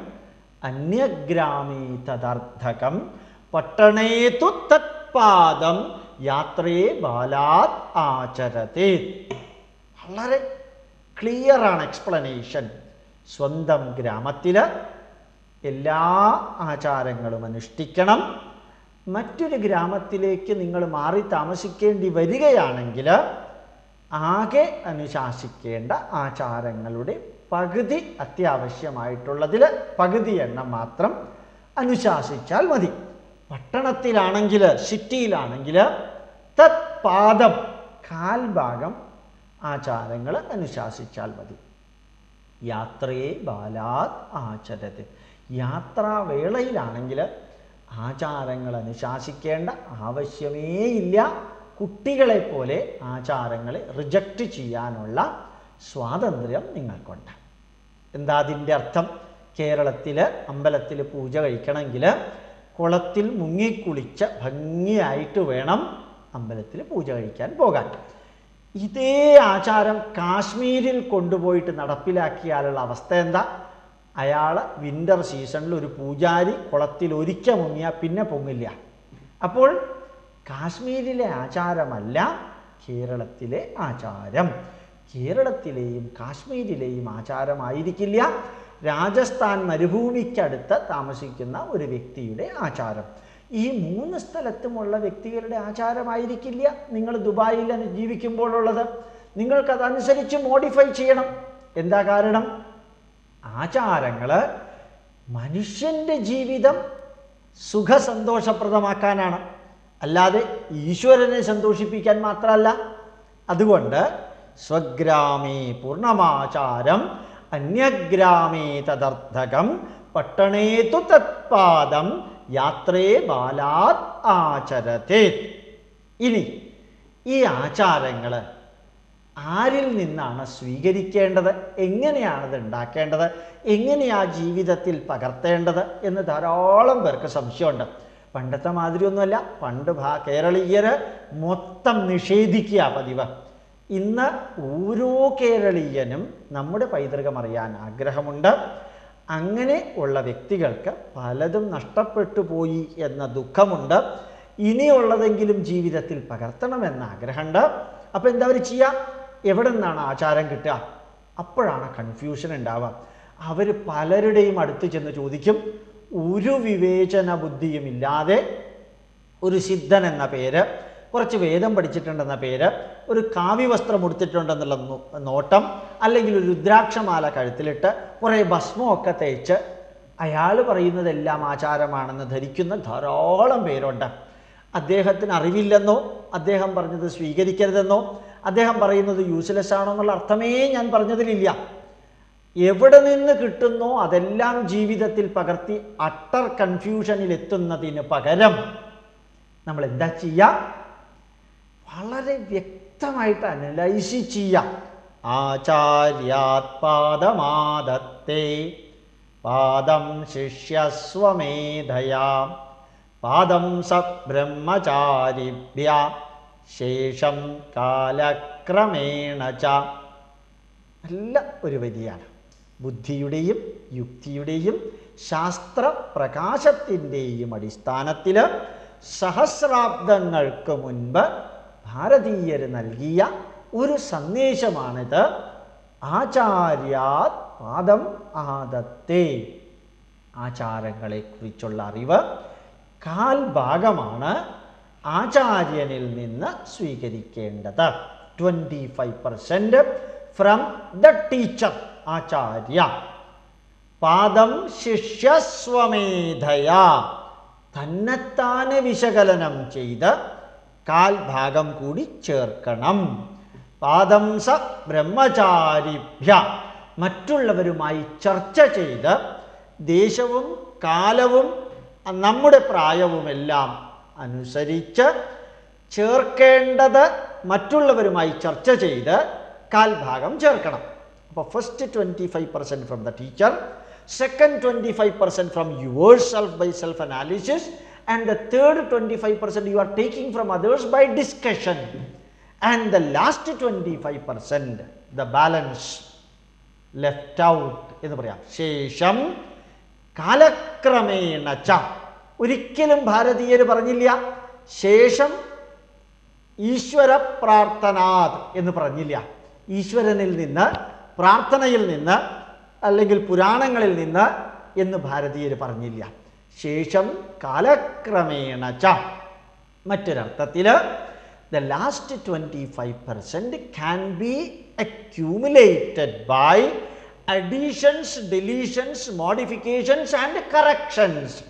അന്യഗ്രാമേ തദർത്ഥകം പട്ടണേ തു തത്പാദം യാത്രയെ ബാലാത് ആചരത്തെ വളരെ ക്ലിയറാണ് എക്സ്പ്ലനേഷൻ. സ്വന്തം ഗ്രാമത്തിൽ എല്ലാ ആചാരങ്ങളും അനുഷ്ഠിക്കണം. മറ്റൊരു ഗ്രാമത്തിലേക്ക് നിങ്ങൾ മാറി താമസിക്കേണ്ടി വരികയാണെങ്കിൽ ആകെ അനുശാസിക്കേണ്ട ആചാരങ്ങളുടെ പകുതി അത്യാവശ്യമായിട്ടുള്ളതിൽ പകുതി എണ്ണം മാത്രം അനുശാസിച്ചാൽ മതി. പട്ടണത്തിലാണെങ്കിൽ സിറ്റിയിലാണെങ്കിൽ തത് പാദം കാൽഭാഗം ആചാരങ്ങൾ അനുശാസിച്ചാൽ മതി. യാത്രയെ ബാലാത് ആചരത്. യാത്രാവേളയിലാണെങ്കിൽ ആചാരങ്ങൾ അനുശാസിക്കേണ്ട ആവശ്യമേയില്ല. കുട്ടികളെ പോലെ ആചാരങ്ങളെ റിജക്റ്റ് ചെയ്യാനുള്ള സ്വാതന്ത്ര്യം നിങ്ങൾക്കുണ്ട്. എന്താ അതിന്റെ അർത്ഥം? കേരളത്തിൽ അമ്പലത്തിൽ പൂജ കഴിക്കണമെങ്കിൽ കുളത്തിൽ മുങ്ങിക്കുളിച്ച് ഭംഗിയായിട്ട് വേണം അമ്പലത്തിൽ പൂജ കഴിക്കാൻ പോകാൻ. ഇതേ ആചാരം കാശ്മീരിൽ കൊണ്ടുപോയിട്ട് നടപ്പിലാക്കിയാലുള്ള അവസ്ഥ എന്താ? അയാൾ വിന്റർ സീസണിൽ ഒരു പൂജാരി കുളത്തിൽ ഒരിക്കൽ മുങ്ങിയാൽ പിന്നെ പൊങ്ങില്ല. അപ്പോൾ കാശ്മീരിലെ ആചാരമല്ല കേരളത്തിലെ ആചാരം. കേരളത്തിലെയും കാശ്മീരിലെയും ആചാരമായിരിക്കില്ല. രാജസ്ഥാൻ മരുഭൂമിക്കടുത്ത് താമസിക്കുന്ന ഒരു വ്യക്തിയുടെ ആചാരം. ഈ മൂന്ന് സ്ഥലത്തുമുള്ള വ്യക്തികളുടെ ആചാരമായിരിക്കില്ല നിങ്ങൾ ദുബായിൽ ജീവിക്കുമ്പോഴുള്ളത്. നിങ്ങൾക്കതനുസരിച്ച് മോഡിഫൈ ചെയ്യണം. എന്താ കാരണം? ആചാരങ്ങൾ മനുഷ്യന്റെ ജീവിതം സുഖസന്തോഷപ്രദമാക്കാനാണ്. അല്ലാതെ ഈശ്വരനെ സന്തോഷിപ്പിക്കാൻ മാത്രമല്ല അതുകൊണ്ട് സ്വഗ്രാമേ പൂർണമാചാരം അന്യഗ്രാമേ തദർത്ഥകം പട്ടണേതു തത്പാദം യാത്രേ ബാലാത് ആചരത്തെ. ഇനി ഈ ആചാരങ്ങൾ ആരിൽ നിന്നാണ് സ്വീകരിക്കേണ്ടത്? എങ്ങനെയാണ് എങ്ങനെയാണത് ഉണ്ടാക്കേണ്ടത്? എങ്ങനെയാ ജീവിതത്തിൽ പകർത്തേണ്ടത്? എന്ന് ധാരാളം പേർക്ക് സംശയമുണ്ട്. പണ്ടത്തെ മാതിരിയൊന്നുമല്ല. പണ്ട് ഭാ കേരളീയർ മൊത്തം നിഷേധിക്കുക പതിവ്. ഇന്ന് ഓരോ കേരളീയനും നമ്മുടെ പൈതൃകം അറിയാൻ ആഗ്രഹമുണ്ട്. അങ്ങനെ ഉള്ള വ്യക്തികൾക്ക് പലതും നഷ്ടപ്പെട്ടു പോയി എന്ന ദുഃഖമുണ്ട്. ഇനിയുള്ളതെങ്കിലും ജീവിതത്തിൽ പകർത്തണമെന്ന ആഗ്രഹമുണ്ട്. അപ്പോൾ എന്താ അവർ ചെയ്യുക എവിടെ നിന്നാണ് ആചാരം കിട്ടുക? അപ്പോഴാണ് കൺഫ്യൂഷൻ ഉണ്ടാവുക. അവർ പലരുടെയും അടുത്ത് ചെന്ന് ചോദിക്കും. ഒരു വിവേചന ബുദ്ധിയുമില്ലാതെ ഒരു സിദ്ധൻ എന്ന പേര് കുറച്ച് വേദം പഠിച്ചിട്ടുണ്ടെന്ന പേര് ഒരു കാവ്യവസ്ത്രം ഉടുത്തിട്ടുണ്ടെന്നുള്ള നോട്ടം അല്ലെങ്കിൽ ഒരു രുദ്രാക്ഷമാല കഴുത്തിലിട്ട് കുറേ ഭസ്മമൊക്കെ തേച്ച് അയാൾ പറയുന്നതെല്ലാം ആചാരമാണെന്ന് ധരിക്കുന്ന ധാരാളം പേരുണ്ട്. അദ്ദേഹത്തിന് അറിവില്ലെന്നോ അദ്ദേഹം പറഞ്ഞത് സ്വീകരിക്കരുതെന്നോ അദ്ദേഹം പറയുന്നത് യൂസ്ലെസ് ആണോ എന്നുള്ള അർത്ഥമേ ഞാൻ പറഞ്ഞതിലില്ല. എവിടെ നിന്ന് കിട്ടുന്നോ അതെല്ലാം ജീവിതത്തിൽ പകർത്തി അട്ടർ കൺഫ്യൂഷനിൽ എത്തുന്നതിന് പകരം നമ്മൾ എന്താ ചെയ്യുക വളരെ വ്യക്തമായിട്ട് അനലൈസ് ചെയ്യാം. ആചാര്യാത് പാദമാദത്തെ പാദം ശിഷ്യസ്വമേധയാ. പാദം സബ്രഹ്മചാരിഭ്യ. ബ്രഹ്മചാരിഭ്യ ശേഷം കാലക്രമേണ ച. നല്ല ഒരു വരിയാണ് ബുദ്ധിയുടെയും യുക്തിയുടെയും ശാസ്ത്ര പ്രകാശത്തിന്റെയും അടിസ്ഥാനത്തിൽ സഹസ്രാബ്ദങ്ങൾക്ക് മുൻപ് ഭാരതീയർ നൽകിയ ഒരു സന്ദേശമാണിത്. ആചാര്യാത് പാദം ആദത്തെ. ആചാരങ്ങളെക്കുറിച്ചുള്ള അറിവ് കാൽഭാഗമാണ് ആചാര്യനിൽ നിന്ന് സ്വീകരിക്കേണ്ടത്. Twenty five percent from the teacher. ആചാര്യ. പാദം ശിഷ്യസ്വമേധയാ. തന്നെത്താനെ വിശകലനം ചെയ്ത് കാൽ ഭാഗം കൂടി ചേർക്കണം. പാദം സ ബ്രഹ്മചാരിഭ്യ. മറ്റുള്ളവരുമായി ചർച്ച ചെയ്ത് ദേശവും കാലവും നമ്മുടെ പ്രായവുമെല്ലാം അനുസരിച്ച് ചേർക്കേണ്ടത് മറ്റുള്ളവരുമായി ചർച്ച ചെയ്ത് കാൽഭാഗം ചേർക്കണം. അപ്പോൾ first twenty five percent from the teacher second twenty five percent from yours self by self analysis and the third twenty five percent you are taking from others by discussion and the last twenty five percent the balance left out എന്ന് പറയാം ശേഷം കാലക്രമേണ ച ഒരിക്കലും ഭാരതീയർ പറഞ്ഞില്ല ശേഷം ഈശ്വര പ്രാർത്ഥനാത് എന്ന് പറഞ്ഞില്ല ഈശ്വരനിൽ നിന്ന് പ്രാർത്ഥനയിൽ നിന്ന് അല്ലെങ്കിൽ പുരാണങ്ങളിൽ നിന്ന് എന്ന് ഭാരതീയർ പറഞ്ഞില്ല. ശേഷം കാലക്രമേണ ച മറ്റൊരർത്ഥത്തിൽ the last twenty five percent can be accumulated by additions deletions modifications and corrections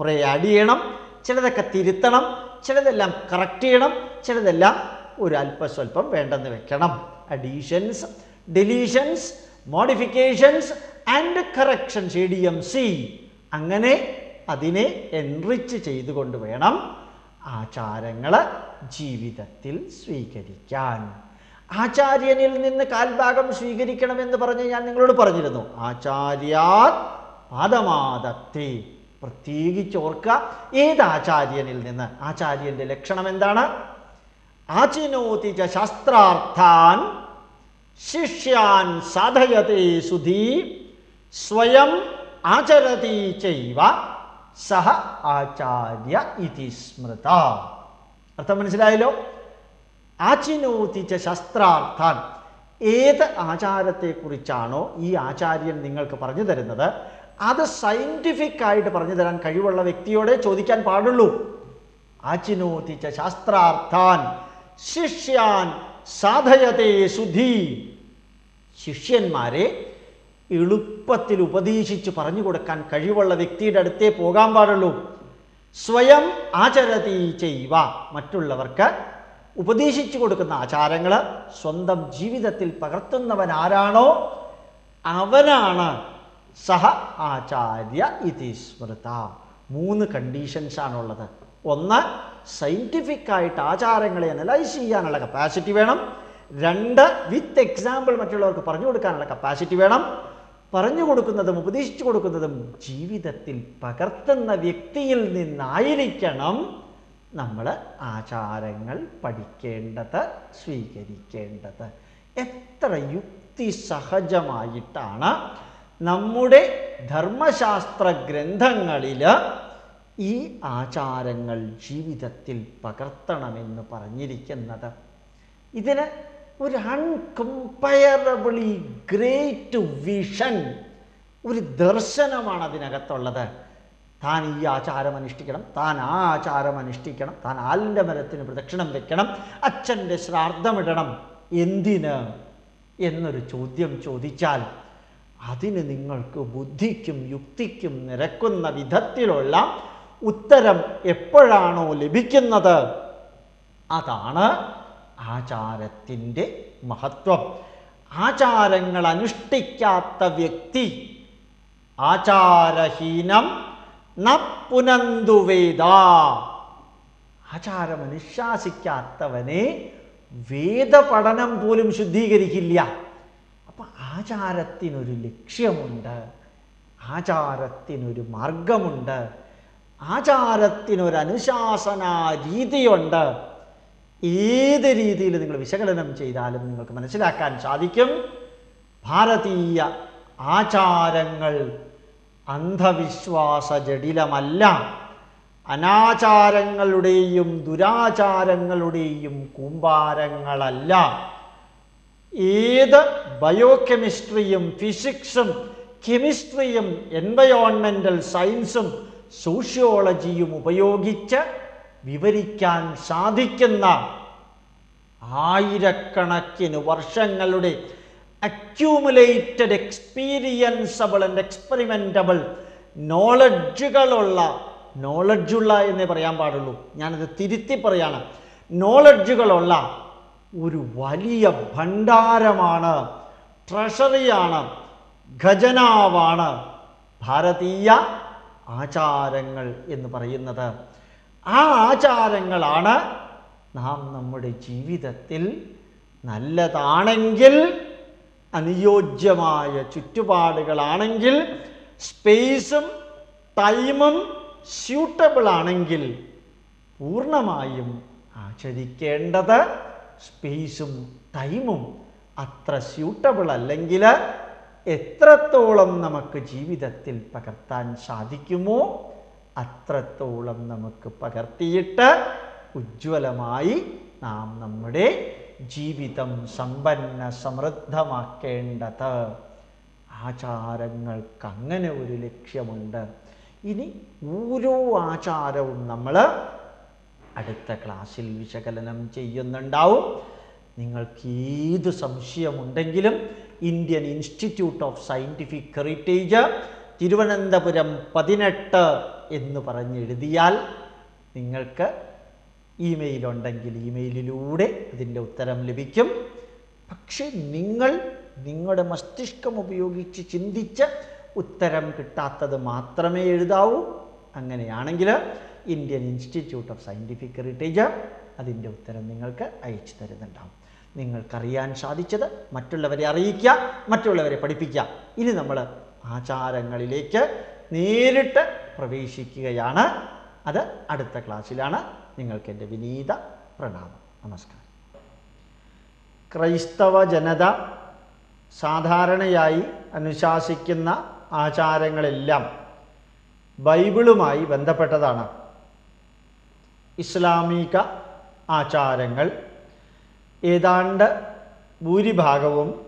കുറേ ആഡ് ചെയ്യണം ചിലതൊക്കെ തിരുത്തണം ചിലതെല്ലാം കറക്റ്റ് ചെയ്യണം ചിലതെല്ലാം ഒരു അല്പസ്വല്പം വേണ്ടെന്ന് വെക്കണം. Additions deletions modifications and corrections A D M C അങ്ങനെ അതിനെ എൻറിച്ച് ചെയ്തുകൊണ്ട് വേണം ആചാരങ്ങൾ ജീവിതത്തിൽ സ്വീകരിക്കാൻ. ആചാര്യനിൽ നിന്ന് കാൽഭാഗം സ്വീകരിക്കണമെന്ന് പറഞ്ഞ് ഞാൻ നിങ്ങളോട് പറഞ്ഞിരുന്നു. ആചാര്യാ പാദമാദത്തെ. പ്രത്യേകിച്ച് ഓർക്കുക ഏത് ആചാര്യനിൽ നിന്ന്? ആചാര്യന്റെ ലക്ഷണം എന്താണ്? ആചിനോതിജ ശാസ്ത്രാർത്ഥാൻ ശിഷ്യാൻ സാധയത്തെ സുധി സ്വയം ആചരതി ചൈവ സഹ ആചാര്യ ഇതി സ്മൃത. അർത്ഥം മനസ്സിലായല്ലോ? ആചിനോതി ച ശാസ്ത്രാർത്ഥാൻ ഏത് ആചാരത്തെക്കുറിച്ചാണോ ഈ ആചാര്യൻ നിങ്ങൾക്ക് പറഞ്ഞു തരുന്നത്? അത് സയന്റിഫിക് ആയിട്ട് പറഞ്ഞു തരാൻ കഴിവുള്ള വ്യക്തിയോടെ ചോദിക്കാൻ പാടുള്ളൂ. ആചിനോതിച്ച ശാസ്ത്രാർത്ഥാൻ ശിഷ്യാൻ സാധയതേ സുധി ശിഷ്യന്മാരെ എളുപ്പത്തിൽ ഉപദേശിച്ച് പറഞ്ഞു കൊടുക്കാൻ കഴിവുള്ള വ്യക്തിയുടെ അടുത്തേ പോകാൻ പാടുള്ളൂ. സ്വയം ആചരതി ചെയ്യുക. മറ്റുള്ളവർക്ക് ഉപദേശിച്ചു കൊടുക്കുന്ന ആചാരങ്ങൾ സ്വന്തം ജീവിതത്തിൽ പകർത്തുന്നവൻ ആരാണോ അവനാണ്. സഹ ആചാര്യ ഇതി സ്മൃത. മൂന്ന് കണ്ടീഷൻസാണുള്ളത് ഒന്ന് സയന്റിഫിക്കായിട്ട് ആചാരങ്ങളെ അനലൈസ് ചെയ്യാനുള്ള കപ്പാസിറ്റി വേണം. രണ്ട് വിത്ത് എക്സാമ്പിൾ മറ്റുള്ളവർക്ക് പറഞ്ഞു കൊടുക്കാനുള്ള കപ്പാസിറ്റി വേണം. പറഞ്ഞു കൊടുക്കുന്നതും ഉപദേശിച്ചു കൊടുക്കുന്നതും ജീവിതത്തിൽ പകർത്തുന്ന വ്യക്തിയിൽ നിന്നായിരിക്കണം നമ്മൾ ആചാരങ്ങൾ പഠിക്കേണ്ടത് സ്വീകരിക്കേണ്ടത്. എത്ര യുക്തി സഹജമായിട്ടാണ് നമ്മുടെ ധർമ്മശാസ്ത്ര ഗ്രന്ഥങ്ങളിൽ ഈ ആചാരങ്ങൾ ജീവിതത്തിൽ പകർത്തണമെന്ന് പറഞ്ഞിരിക്കുന്നത്. ഇതിന് ഒരു അൺകമ്പയറബിളി ഗ്രേറ്റ് വിഷൻ ഒരു ദർശനമാണ് അതിനകത്തുള്ളത്. താൻ ഈ ആചാരം അനുഷ്ഠിക്കണം താൻ ആ ആചാരം അനുഷ്ഠിക്കണം താൻ ആലിന്റെ മരത്തിന് പ്രദക്ഷിണം വെക്കണം അച്ഛന്റെ ശ്രാദ്ധമിടണം എന്തിന്? എന്നൊരു ചോദ്യം ചോദിച്ചാൽ അതിന് നിങ്ങൾക്ക് ബുദ്ധിക്കും യുക്തിക്കും നിരക്കുന്ന വിധത്തിലുള്ള ഉത്തരം എപ്പോഴാണോ ലഭിക്കുന്നത്? അതാണ് ആചാരത്തിന്റെ മഹത്വം. ആചാരങ്ങൾ അനുഷ്ഠിക്കാത്ത വ്യക്തി ആചാരഹീനം ന പുനന്തുവേദ ആചാരം അനുശാസിക്കാത്തവനെ വേദപഠനം പോലും ശുദ്ധീകരിക്കില്ല. അപ്പം ആചാരത്തിനൊരു ലക്ഷ്യമുണ്ട്. ആചാരത്തിനൊരു മാർഗമുണ്ട്. ആചാരത്തിനൊരനുശാസന രീതിയുണ്ട് ഏത് രീതിയിൽ നിങ്ങൾ വിശകലനം ചെയ്താലും നിങ്ങൾക്ക് മനസ്സിലാക്കാൻ സാധിക്കും. ഭാരതീയ ആചാരങ്ങൾ അന്ധവിശ്വാസ ജടിലമല്ല. അനാചാരങ്ങളുടെയും ദുരാചാരങ്ങളുടെയും കൂമ്പാരങ്ങളല്ല. ഏത് ബയോകെമിസ്ട്രിയും ഫിസിക്സും കെമിസ്ട്രിയും എൻവയോൺമെന്റൽ സയൻസും സോഷ്യോളജിയും ഉപയോഗിച്ച് വിവരിക്കാൻ സാധിക്കുന്ന ആയിരക്കണക്കിന് വർഷങ്ങളുടെ അക്യൂമുലേറ്റഡ് എക്സ്പീരിയൻസബിൾ ആൻഡ് എക്സ്പെരിമെന്റബിൾ നോളജുകളുള്ള നോളജുള്ള എന്നേ പറയാൻ പാടുള്ളൂ. ഞാനത് തിരുത്തി പറയാണ്. നോളജുകളുള്ള ഒരു വലിയ ഭണ്ഡാരമാണ് ട്രഷറിയാണ് ഖജനാവാണ് ഭാരതീയ ആചാരങ്ങൾ എന്ന് പറയുന്നത്. ആ ആചാരങ്ങളാണ് നാം നമ്മുടെ ജീവിതത്തിൽ നല്ലതാണെങ്കിൽ അനുയോജ്യമായ ചുറ്റുപാടുകളാണെങ്കിൽ സ്പേസും ടൈമും സ്യൂട്ടബിൾ ആണെങ്കിൽ പൂർണമായും ആചരിക്കേണ്ടത് സ്പേസും ടൈമും അത്ര സ്യൂട്ടബിൾ അല്ലെങ്കിൽ എത്രത്തോളം നമുക്ക് ജീവിതത്തിൽ പകർത്താൻ സാധിക്കുമോ അത്രത്തോളം നമുക്ക് പകർത്തിയിട്ട് ഉജ്ജ്വലമായി നാം നമ്മുടെ ജീവിതം സമ്പന്ന സമൃദ്ധമാക്കേണ്ടത്. ആചാരങ്ങൾക്ക് അങ്ങനെ ഒരു ലക്ഷ്യമുണ്ട്. ഇനി ഓരോ ആചാരവും നമ്മൾ അടുത്ത ക്ലാസ്സിൽ വിശകലനം ചെയ്യുന്നുണ്ടാവും. നിങ്ങൾക്ക് ഏത് സംശയമുണ്ടെങ്കിലും Indian Institute of Scientific Heritage Thiruvananthapuram പതിനെട്ട് എന്ന് പറഞ്ഞെഴുതിയാൽ നിങ്ങൾക്ക് ഇമെയിൽ ഉണ്ടെങ്കിൽ ഇമെയിലിലൂടെ അതിന്റെ ഉത്തരം ലഭിക്കും. പക്ഷേ നിങ്ങൾ നിങ്ങളുടെ മസ്തിഷ്കം ഉപയോഗിച്ച് ചിന്തിച്ച് ഉത്തരം കിട്ടാത്തത് മാത്രമേ എഴുതാവൂ. അങ്ങനെയാണെങ്കിൽ Indian Institute of Scientific Heritage അതിന്റെ ഉത്തരം നിങ്ങൾക്ക് അയച്ചു തരുന്നുണ്ടാവും. നിങ്ങൾക്കറിയാൻ സാധിച്ചത് മറ്റുള്ളവരെ അറിയിക്കുക മറ്റുള്ളവരെ പഠിപ്പിക്കുക. ഇനി നമ്മൾ ആചാരങ്ങളിലേക്ക് നേരിട്ട് പ്രവേശിക്കുകയാണ്. അത് അടുത്ത ക്ലാസ്സിലാണ് നിങ്ങൾക്ക് എന്റെ വിനീത പ്രണാമം. നമസ്കാരം. ക്രൈസ്തവ ജനത സാധാരണയായി അനുശാസിക്കുന്ന ആചാരങ്ങളെല്ലാം ബൈബിളുമായി ബന്ധപ്പെട്ടതാണ്. ഇസ്ലാമിക ആചാരങ്ങൾ ഏതാണ്ട് ഭൂരിഭാഗവും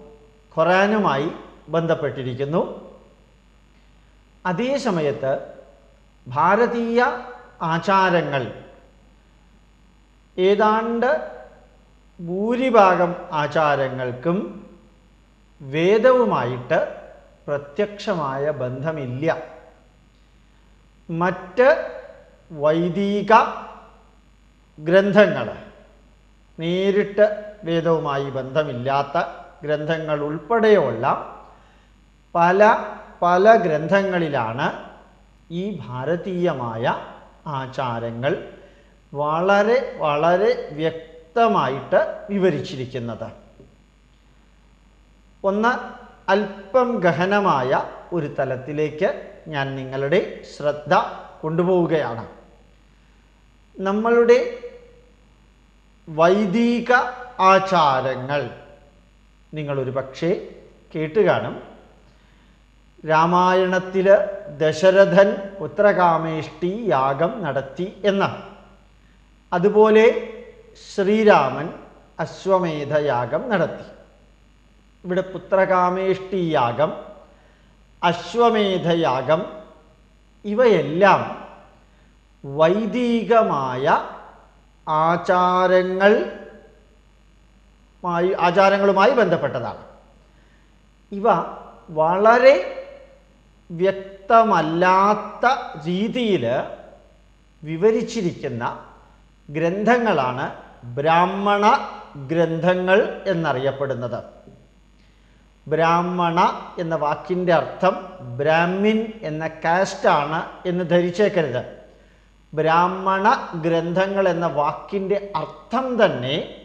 ഖുറാനുമായി ബന്ധപ്പെട്ടിരിക്കുന്നു. അതേ സമയത്ത് ഭാരതീയ ആചാരങ്ങൾ ഏതാണ്ട് ഭൂരിഭാഗം ആചാരങ്ങൾക്കും വേദവുമായിട്ട് പ്രത്യക്ഷമായ ബന്ധമില്ല. മറ്റ് വൈദിക ഗ്രന്ഥങ്ങൾ നേരിട്ട് വേദവുമായി ബന്ധമില്ലാത്ത ഗ്രന്ഥങ്ങൾ ഉൾപ്പെടെയുള്ള പല പല ഗ്രന്ഥങ്ങളിലാണ് ഈ ഭാരതീയമായ ആചാരങ്ങൾ വളരെ വളരെ വ്യക്തമായിട്ട് വിവരിച്ചിരിക്കുന്നത്. ഒന്ന് അല്പം ഗഹനമായ ഒരു തലത്തിലേക്ക് ഞാൻ നിങ്ങളുടെ ശ്രദ്ധ കൊണ്ടുപോവുകയാണ്. നമ്മളുടെ വൈദിക ആചാരങ്ങൾ നിങ്ങളൊരു പക്ഷേ കേട്ട് കാണും രാമായണത്തിൽ ദശരഥൻ പുത്രകാമേഷ്ടി യാഗം നടത്തി എന്ന്. അതുപോലെ ശ്രീരാമൻ അശ്വമേധയാഗം നടത്തി. ഇവിടെ പുത്രകാമേഷ്ടി യാഗം അശ്വമേധയാഗം ഇവയെല്ലാം വൈദികമായ ആചാരങ്ങൾ ആചാരങ്ങളുമായി ബന്ധപ്പെട്ടതാണ്. ഇവ വളരെ വ്യക്തമല്ലാത്ത രീതിയിൽ വിവരിച്ചിരിക്കുന്ന ഗ്രന്ഥങ്ങളാണ് ബ്രാഹ്മണ ഗ്രന്ഥങ്ങൾ എന്നറിയപ്പെടുന്നത്. ബ്രാഹ്മണ എന്ന വാക്കിന്റെ അർത്ഥം ബ്രാഹ്മിൻ എന്ന കാസ്റ്റാണ് എന്ന് ധരിച്ചേക്കരുത്. ബ്രാഹ്മണ ഗ്രന്ഥങ്ങൾ എന്ന വാക്കിന്റെ അർത്ഥം തന്നെ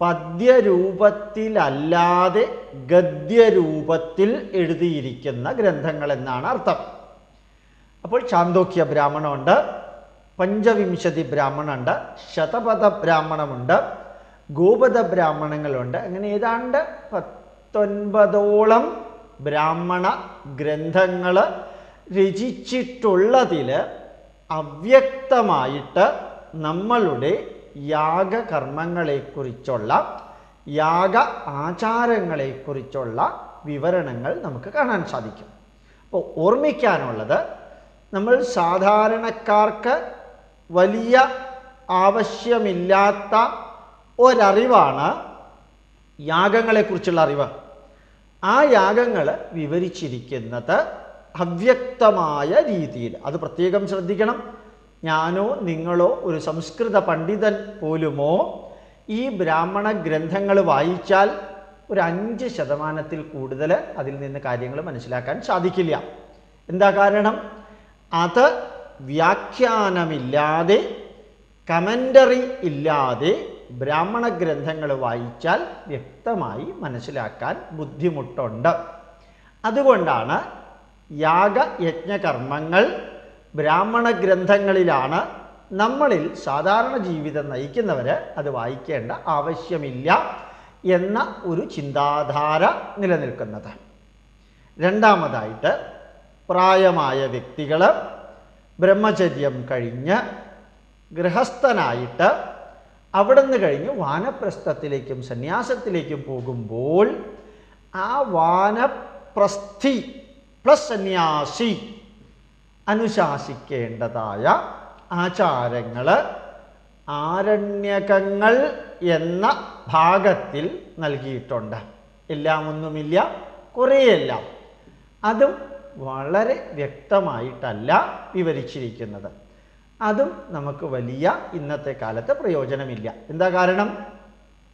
പദ്യരൂപത്തിലല്ലാതെ ഗദ്യരൂപത്തിൽ എഴുതിയിരിക്കുന്ന ഗ്രന്ഥങ്ങൾ എന്നാണ് അർത്ഥം. അപ്പോൾ ചാന്തോക്യ ബ്രാഹ്മണമുണ്ട് പഞ്ചവിംശതി ബ്രാഹ്മണമുണ്ട് ശതപഥ ബ്രാഹ്മണമുണ്ട് ഗോപത ബ്രാഹ്മണങ്ങളുണ്ട്. അങ്ങനെ ഏതാണ്ട് പത്തൊൻപതോളം ബ്രാഹ്മണ ഗ്രന്ഥങ്ങൾ രചിച്ചിട്ടുള്ളതിൽ അവ്യക്തമായിട്ട് നമ്മളുടെ യാഗകർമ്മങ്ങളെക്കുറിച്ചുള്ള യാഗ ആചാരങ്ങളെക്കുറിച്ചുള്ള വിവരണങ്ങൾ നമുക്ക് കാണാൻ സാധിക്കും. അപ്പോൾ ഓർമ്മിക്കാനുള്ളത് നമ്മൾ സാധാരണക്കാർക്ക് വലിയ ആവശ്യമില്ലാത്ത ഒരറിവാണ് യാഗങ്ങളെക്കുറിച്ചുള്ള അറിവ്. ആ യാഗങ്ങൾ വിവരിച്ചിരിക്കുന്നത് അവ്യക്തമായ രീതിയിൽ. അത് പ്രത്യേകം ശ്രദ്ധിക്കണം. ഞാനോ നിങ്ങളോ ഒരു സംസ്കൃത പണ്ഡിതൻ പോലുമോ? ഈ ബ്രാഹ്മണ ഗ്രന്ഥങ്ങൾ വായിച്ചാൽ ഒരു അഞ്ച് ശതമാനത്തിൽ കൂടുതൽ അതിൽ നിന്ന് കാര്യങ്ങൾ മനസ്സിലാക്കാൻ സാധിക്കില്ല. എന്താ കാരണം? അത് വ്യാഖ്യാനമില്ലാതെ കമന്ററി ഇല്ലാതെ ബ്രാഹ്മണ ഗ്രന്ഥങ്ങൾ വായിച്ചാൽ വ്യക്തമായി മനസ്സിലാക്കാൻ ബുദ്ധിമുട്ടുണ്ട്. അതുകൊണ്ടാണ് യാഗയജ്ഞകർമ്മങ്ങൾ ബ്രാഹ്മണ ഗ്രന്ഥങ്ങളിലാണ് നമ്മളിൽ സാധാരണ ജീവിതം നയിക്കുന്നവർ അത് വായിക്കേണ്ട ആവശ്യമില്ല എന്ന ഒരു ചിന്താധാര നിലനിൽക്കുന്നത്. രണ്ടാമതായിട്ട് പ്രായമായ വ്യക്തികൾ ബ്രഹ്മചര്യം കഴിഞ്ഞ് ഗൃഹസ്ഥനായിട്ട് അവിടുന്ന് കഴിഞ്ഞ് വാനപ്രസ്ഥത്തിലേക്കും സന്യാസത്തിലേക്കും പോകുമ്പോൾ ആ വാനപ്രസ്ഥി പ്ലസ് സന്യാസി അനുശാസിക്കേണ്ടതായ ആചാരങ്ങൾ ആരണ്യകങ്ങൾ എന്ന ഭാഗത്തിൽ നൽകിയിട്ടുണ്ട്. എല്ലാം ഒന്നുമില്ല കുറേയെല്ലാം. അതും വളരെ വ്യക്തമായിട്ടല്ല വിവരിച്ചിരിക്കുന്നത്. അതും നമുക്ക് വലിയ ഇന്നത്തെ കാലത്ത് പ്രയോജനമില്ല. എന്താ കാരണം?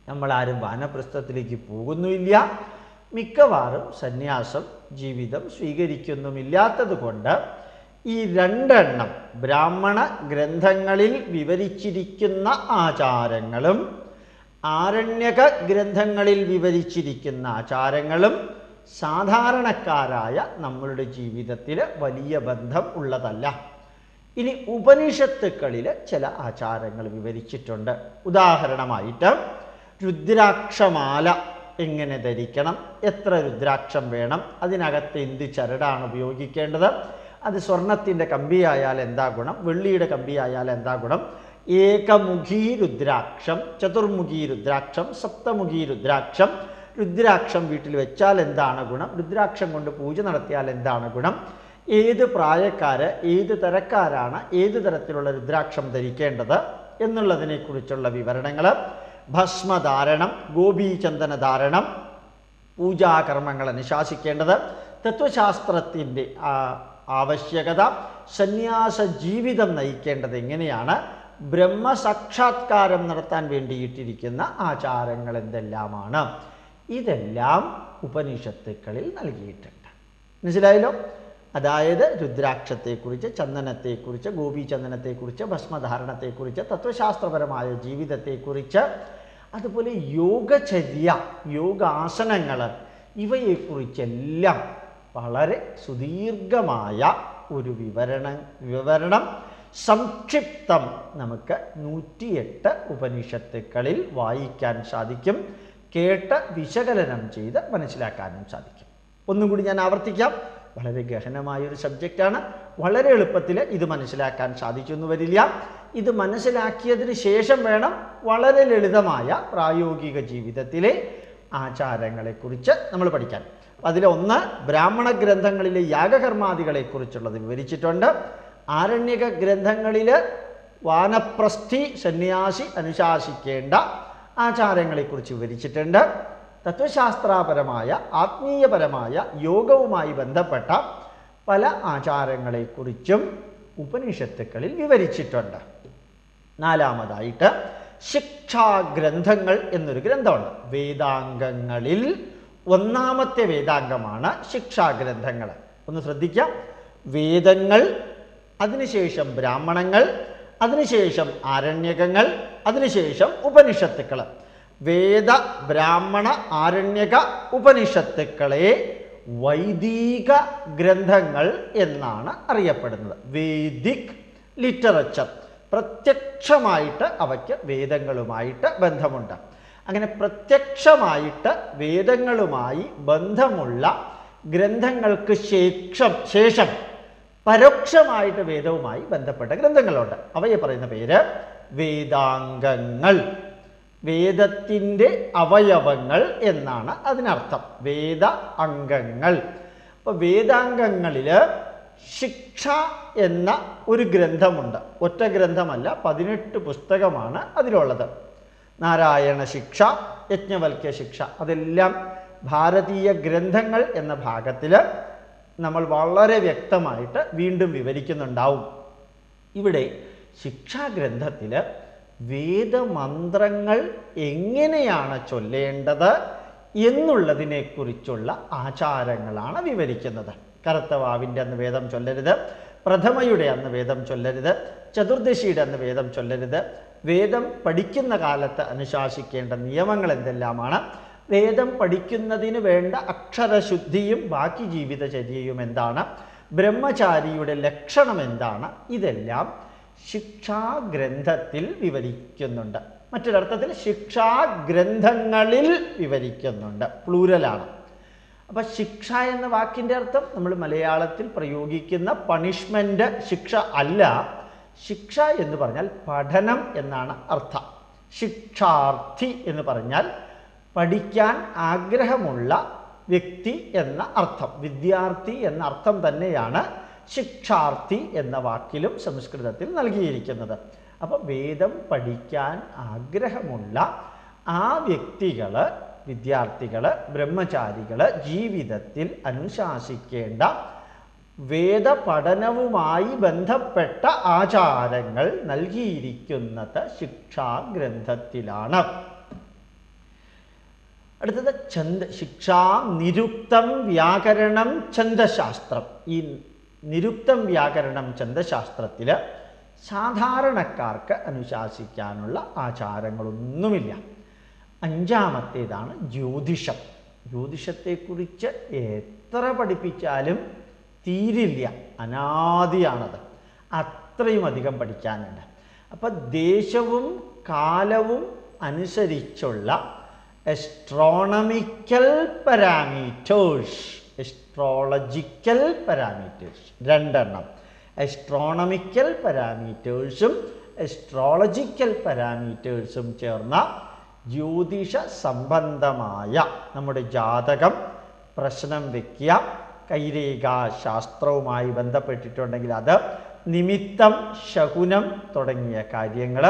നമ്മളാരും വാനപ്രസ്ഥത്തിലേക്ക് പോകുന്നുമില്ല. മിക്കവാറും സന്യാസം ജീവിതം സ്വീകരിക്കുന്നുമില്ലാത്തത് കൊണ്ട് ഈ രണ്ടെണ്ണം ബ്രാഹ്മണ ഗ്രന്ഥങ്ങളിൽ വിവരിച്ചിരിക്കുന്ന ആചാരങ്ങളും ആരണ്യക ഗ്രന്ഥങ്ങളിൽ വിവരിച്ചിരിക്കുന്ന ആചാരങ്ങളും സാധാരണക്കാരായ നമ്മളുടെ ജീവിതത്തിൽ വലിയ ബന്ധം ഉള്ളതല്ല. ഇനി ഉപനിഷത്തുക്കളിൽ ചില ആചാരങ്ങൾ വിവരിച്ചിട്ടുണ്ട്. ഉദാഹരണമായിട്ട് രുദ്രാക്ഷമാല എങ്ങനെ ധരിക്കണം? എത്ര രുദ്രാക്ഷം വേണം? അതിനകത്ത് എന്ത് ചരടാണ് ഉപയോഗിക്കേണ്ടത്? അത് സ്വർണത്തിന്റെ കമ്പിയായാൽ എന്താ ഗുണം? വെള്ളിയുടെ കമ്പിയായാൽ എന്താ ഗുണം? ഏകമുഖി രുദ്രാക്ഷം ചതുർമുഖി രുദ്രാക്ഷം സപ്തമുഖി രുദ്രാക്ഷം. രുദ്രാക്ഷം വീട്ടിൽ വെച്ചാൽ എന്താണ് ഗുണം? രുദ്രാക്ഷം കൊണ്ട് പൂജ നടത്തിയാൽ എന്താണ് ഗുണം? ഏത് പ്രായക്കാര് ഏത് തരക്കാരാണ് ഏത് തരത്തിലുള്ള രുദ്രാക്ഷം ധരിക്കേണ്ടത് എന്നുള്ളതിനെക്കുറിച്ചുള്ള വിവരണങ്ങൾ ഭസ്മധാരണം ഗോപീചന്ദന ധാരണം പൂജാകർമ്മങ്ങൾ അനുശാസിക്കേണ്ടത്. തത്വശാസ്ത്രത്തിന്റെ ആവശ്യകത സന്യാസ ജീവിതം നയിക്കേണ്ടത് എങ്ങനെയാണ്? ബ്രഹ്മസാക്ഷാത്കാരം നടത്താൻ വേണ്ടിയിട്ടിരിക്കുന്ന ആചാരങ്ങൾ എന്തെല്ലാമാണ്? ഇതെല്ലാം ഉപനിഷത്തുക്കളിൽ നൽകിയിട്ടുണ്ട്. മനസ്സിലായല്ലോ? അതായത് രുദ്രാക്ഷത്തെക്കുറിച്ച് ചന്ദനത്തെക്കുറിച്ച് ഗോപീചന്ദനത്തെക്കുറിച്ച് ഭസ്മധാരണത്തെക്കുറിച്ച് തത്വശാസ്ത്രപരമായ ജീവിതത്തെക്കുറിച്ച് അതുപോലെ യോഗചര്യ യോഗാസനങ്ങൾ ഇവയെക്കുറിച്ചെല്ലാം വളരെ സുദീർഘമായ ഒരു വിവരണം വിവരണം സംക്ഷിപ്തം നമുക്ക് നൂറ്റിയെട്ട് ഉപനിഷത്തുക്കളിൽ വായിക്കാൻ സാധിക്കും. കേട്ട് വിശകലനം ചെയ്ത് മനസ്സിലാക്കാനും സാധിക്കും. ഒന്നും കൂടി ഞാൻ ആവർത്തിക്കാം. വളരെ ഗഹനമായ ഗഹനമായൊരു സബ്ജക്റ്റാണ് വളരെ എളുപ്പത്തിൽ ഇത് മനസ്സിലാക്കാൻ സാധിച്ചു എന്ന് വരില്ല. ഇത് മനസ്സിലാക്കിയതിന് ശേഷം വേണം വളരെ ലളിതമായ പ്രായോഗിക ജീവിതത്തിലെ ആചാരങ്ങളെക്കുറിച്ച് നമ്മൾ പഠിക്കാൻ. അതിലെ ഒന്ന് ബ്രാഹ്മണ ഗ്രന്ഥങ്ങളിലെ യാഗകർമാദികളെക്കുറിച്ചുള്ളത് വിവരിച്ചിട്ടുണ്ട്. ആരണ്യക ഗ്രന്ഥങ്ങളിൽ വാനപ്രസ്ഥി സന്യാസി അനുശാസിക്കേണ്ട ആചാരങ്ങളെക്കുറിച്ച് വിവരിച്ചിട്ടുണ്ട്. തത്വശാസ്ത്രപരമായ ആത്മീയപരമായ യോഗവുമായി ബന്ധപ്പെട്ട പല ആചാരങ്ങളെക്കുറിച്ചും ഉപനിഷത്തുക്കളിൽ വിവരിച്ചിട്ടുണ്ട്. നാലാമതായിട്ട് ശിക്ഷാഗ്രന്ഥങ്ങൾ എന്നൊരു ഗ്രന്ഥമുണ്ട്. വേദാംഗങ്ങളിൽ ഒന്നാമത്തെ വേദാംഗമാണ് ശിക്ഷാഗ്രന്ഥങ്ങൾ. ഒന്ന് ശ്രദ്ധിക്കാം. വേദങ്ങൾ അതിനുശേഷം ബ്രാഹ്മണങ്ങൾ അതിനുശേഷം ആരണ്യകങ്ങൾ അതിനുശേഷം ഉപനിഷത്തുക്കൾ. വേദ ബ്രാഹ്മണ ആരണ്യക ഉപനിഷത്തുക്കളെ വൈദിക ഗ്രന്ഥങ്ങൾ എന്നാണ് അറിയപ്പെടുന്നത്. Vedic literature. പ്രത്യക്ഷമായിട്ട് അവയ്ക്ക് വേദങ്ങളുമായിട്ട് ബന്ധമുണ്ട്. അങ്ങനെ പ്രത്യക്ഷമായിട്ട് വേദങ്ങളുമായി ബന്ധമുള്ള ഗ്രന്ഥങ്ങൾക്ക് ശേഷം ശേഷം പരോക്ഷമായിട്ട് വേദവുമായി ബന്ധപ്പെട്ട ഗ്രന്ഥങ്ങളുണ്ട്. അവയെ പറയുന്ന പേര് വേദാംഗങ്ങൾ. വേദത്തിന്റെ അവയവങ്ങൾ എന്നാണ് അതിനർത്ഥം. വേദ അംഗങ്ങൾ. അപ്പോൾ വേദാംഗങ്ങളിൽ ശിക്ഷ എന്ന ഒരു ഗ്രന്ഥമുണ്ട്. ഒറ്റ ഗ്രന്ഥമല്ല പതിനെട്ട് പുസ്തകമാണ് അതിലുള്ളത്. നാരായണ ശിക്ഷ യജ്ഞവൽക്യ ശിക്ഷ. അതെല്ലാം ഭാരതീയ ഗ്രന്ഥങ്ങൾ എന്ന ഭാഗത്തിൽ നമ്മൾ വളരെ വ്യക്തമായിട്ട് വീണ്ടും വിവരിക്കുന്നുണ്ടാവും. ഇവിടെ ശിക്ഷാഗ്രന്ഥത്തിൽ വേദമന്ത്രങ്ങൾ എങ്ങനെയാണ് ചൊല്ലേണ്ടത് എന്നുള്ളതിനെക്കുറിച്ചുള്ള ആചാരങ്ങളാണ് വിവരിക്കുന്നത്. കറുത്തവാവിന്റെ അന്ന് വേദം ചൊല്ലരുത് പ്രഥമയുടെ അന്ന് വേദം ചൊല്ലരുത് ചതുർദശിയുടെ അന്ന് വേദം ചൊല്ലരുത് വേദം പഠിക്കുന്ന കാലത്ത് അനുശാസിക്കേണ്ട നിയമങ്ങൾ എന്തെല്ലാമാണ് വേദം പഠിക്കുന്നതിന് വേണ്ട അക്ഷരശുദ്ധിയും ബാക്കി ജീവിതചര്യയും എന്താണ്? ബ്രഹ്മചാരിയുടെ ലക്ഷണം എന്താണ്? ഇതെല്ലാം ശിക്ഷാഗ്രന്ഥത്തിൽ വിവരിക്കുന്നുണ്ട്. മറ്റൊരർത്ഥത്തിൽ ശിക്ഷാഗ്രന്ഥങ്ങളിൽ വിവരിക്കുന്നുണ്ട്. പ്ലൂരലാണ്. അപ്പം ശിക്ഷ എന്ന വാക്കിന്റെ അർത്ഥം നമ്മൾ മലയാളത്തിൽ പ്രയോഗിക്കുന്ന പണിഷ്മെന്റ് ശിക്ഷ അല്ല. ശിക്ഷ എന്ന് പറഞ്ഞാൽ പഠനം എന്നാണ് അർത്ഥം. ശിക്ഷാർത്ഥി എന്ന് പറഞ്ഞാൽ പഠിക്കാൻ ആഗ്രഹമുള്ള വ്യക്തി എന്ന അർത്ഥം. വിദ്യാർത്ഥി എന്ന അർത്ഥം തന്നെയാണ് ശിക്ഷാർത്ഥി എന്ന വാക്കിലും സംസ്കൃതത്തിൽ നൽകിയിരിക്കുന്നത്. അപ്പോൾ വേദം പഠിക്കാൻ ആഗ്രഹമുള്ള ആ വ്യക്തികൾ വിദ്യാർത്ഥികൾ ബ്രഹ്മചാരികൾ ജീവിതത്തിൽ അനുശാസിക്കേണ്ട വേദപഠനവുമായി ബന്ധപ്പെട്ട ആചാരങ്ങൾ നൽകിയിരിക്കുന്നത് ശിക്ഷാഗ്രന്ഥത്തിലാണ്. അടുത്തത് ഛന്ദ ശിക്ഷാ നിരുക്തം വ്യാകരണം ഛന്ദശാസ്ത്രം. ഈ നിരുക്തം വ്യാകരണം ഛന്ദശാസ്ത്രത്തിൽ സാധാരണക്കാർക്ക് അനുശാസിക്കാനുള്ള ആചാരങ്ങളൊന്നുമില്ല. അഞ്ചാമത്തേതാണ് ജ്യോതിഷം. ജ്യോതിഷത്തെക്കുറിച്ച് എത്ര പഠിപ്പിച്ചാലും തീരില്ല. അനാദിയാണത്. അത്രയും അധികം പഠിക്കാനുണ്ട്. അപ്പം ദേശവും കാലവും അനുസരിച്ചുള്ള എസ്ട്രോണമിക്കൽ പാരാമീറ്റേഴ്സ് എസ്ട്രോളജിക്കൽ പാരാമീറ്റേഴ്സ് രണ്ടെണ്ണം. എസ്ട്രോണമിക്കൽ പാരാമീറ്റേഴ്സും എസ്ട്രോളജിക്കൽ പാരാമീറ്റേഴ്സും ചേർന്ന ജ്യോതിഷ സംബന്ധമായ നമ്മുടെ ജാതകം പ്രശ്നം വയ്ക്കുക കൈരേഖാശാസ്ത്രവുമായി ബന്ധപ്പെട്ടിട്ടുണ്ടെങ്കിൽ അത് നിമിത്തം ശകുനം തുടങ്ങിയ കാര്യങ്ങൾ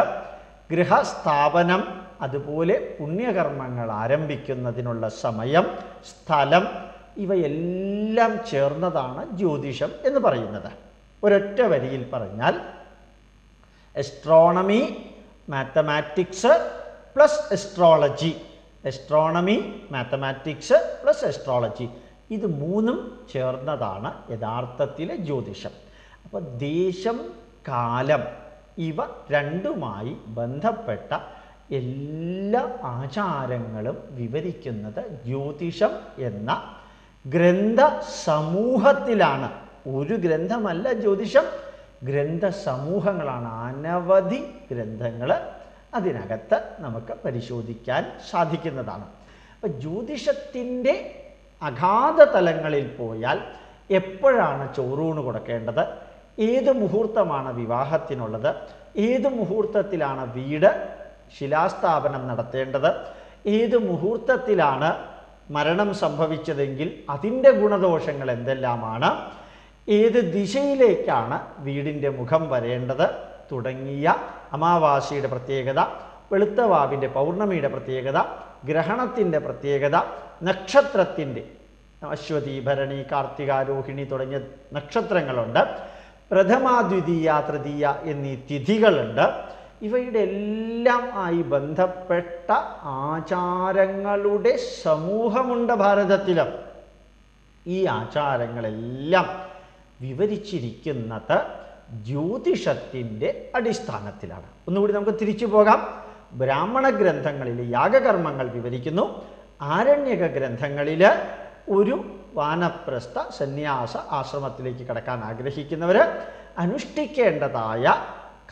ഗൃഹസ്ഥാപനം അതുപോലെ പുണ്യകർമ്മങ്ങൾ ആരംഭിക്കുന്നതിനുള്ള സമയം സ്ഥലം ഇവയെല്ലാം ചേർന്നതാണ് ജ്യോതിഷം എന്ന് പറയുന്നത്. ഒരൊറ്റ വരിയിൽ പറഞ്ഞാൽ astronomy mathematics plus astrology astronomy mathematics plus astrology ഇത് മൂന്നും ചേർന്നതാണ് യഥാർത്ഥത്തിലെ ജ്യോതിഷം. അപ്പോൾ ദേശം കാലം ഇവ രണ്ടുമായി ബന്ധപ്പെട്ട എല്ലാ ആചാരങ്ങളും വിവരിക്കുന്നത് ജ്യോതിഷം എന്ന ഗ്രന്ഥ സമൂഹത്തിലാണ് ഒരു ഗ്രന്ഥമല്ല ജ്യോതിഷം. ഗ്രന്ഥ സമൂഹങ്ങളാണ് അനവധി ഗ്രന്ഥങ്ങൾ അതിനകത്ത് നമുക്ക് പരിശോധിക്കാൻ സാധിക്കുന്നതാണ്. അപ്പം ജ്യോതിഷത്തിന്റെ അഗാധ തലങ്ങളിൽ പോയാൽ എപ്പോഴാണ് ചോറൂണ് കൊടുക്കേണ്ടത്? ഏത് മുഹൂർത്തമാണ് വിവാഹത്തിനുള്ളത്? ഏത് മുഹൂർത്തത്തിലാണ് വീട് ശിലാസ്ഥാപനം നടത്തേണ്ടത്? ഏത് മുഹൂർത്തത്തിലാണ് മരണം സംഭവിച്ചതെങ്കിൽ അതിന്റെ ഗുണദോഷങ്ങൾ എന്തെല്ലാമാണ്? ഏത് ദിശയിലേക്കാണ് വീടിന്റെ മുഖം വരേണ്ടത്? തുടങ്ങിയ അമാവാസിയുടെ പ്രത്യേകത വെളുത്തവാവിന്റെ പൗർണമിയുടെ പ്രത്യേകത ഗ്രഹണത്തിന്റെ പ്രത്യേകത നക്ഷത്രത്തിന്റെ അശ്വതി ഭരണി കാർത്തിക രോഹിണി തുടങ്ങിയ നക്ഷത്രങ്ങളുണ്ട്. പ്രഥമ ദ്വിതീയ തൃതീയ എന്നീ തിഥികളുണ്ട്. ഇവയുടെ എല്ലാം ആയി ബന്ധപ്പെട്ട ആചാരങ്ങളുടെ സമൂഹമുണ്ട് ഭാരതത്തിൽ ഈ ആചാരങ്ങളെല്ലാം വിവരിച്ചിരിക്കുന്നത് ജ്യോതിഷത്തിന്റെ അടിസ്ഥാനത്തിലാണ്. ഒന്നുകൂടി നമുക്ക് തിരിച്ചു പോകാം. ബ്രാഹ്മണ ഗ്രന്ഥങ്ങളിൽ യാഗകർമ്മങ്ങൾ വിവരിക്കുന്നു. ആരണ്യക ഗ്രന്ഥങ്ങളിൽ ഒരു വാനപ്രസ്ഥ സന്യാസ ആശ്രമത്തിലേക്ക് കടക്കാൻ ആഗ്രഹിക്കുന്നവർ അനുഷ്ഠിക്കേണ്ടതായ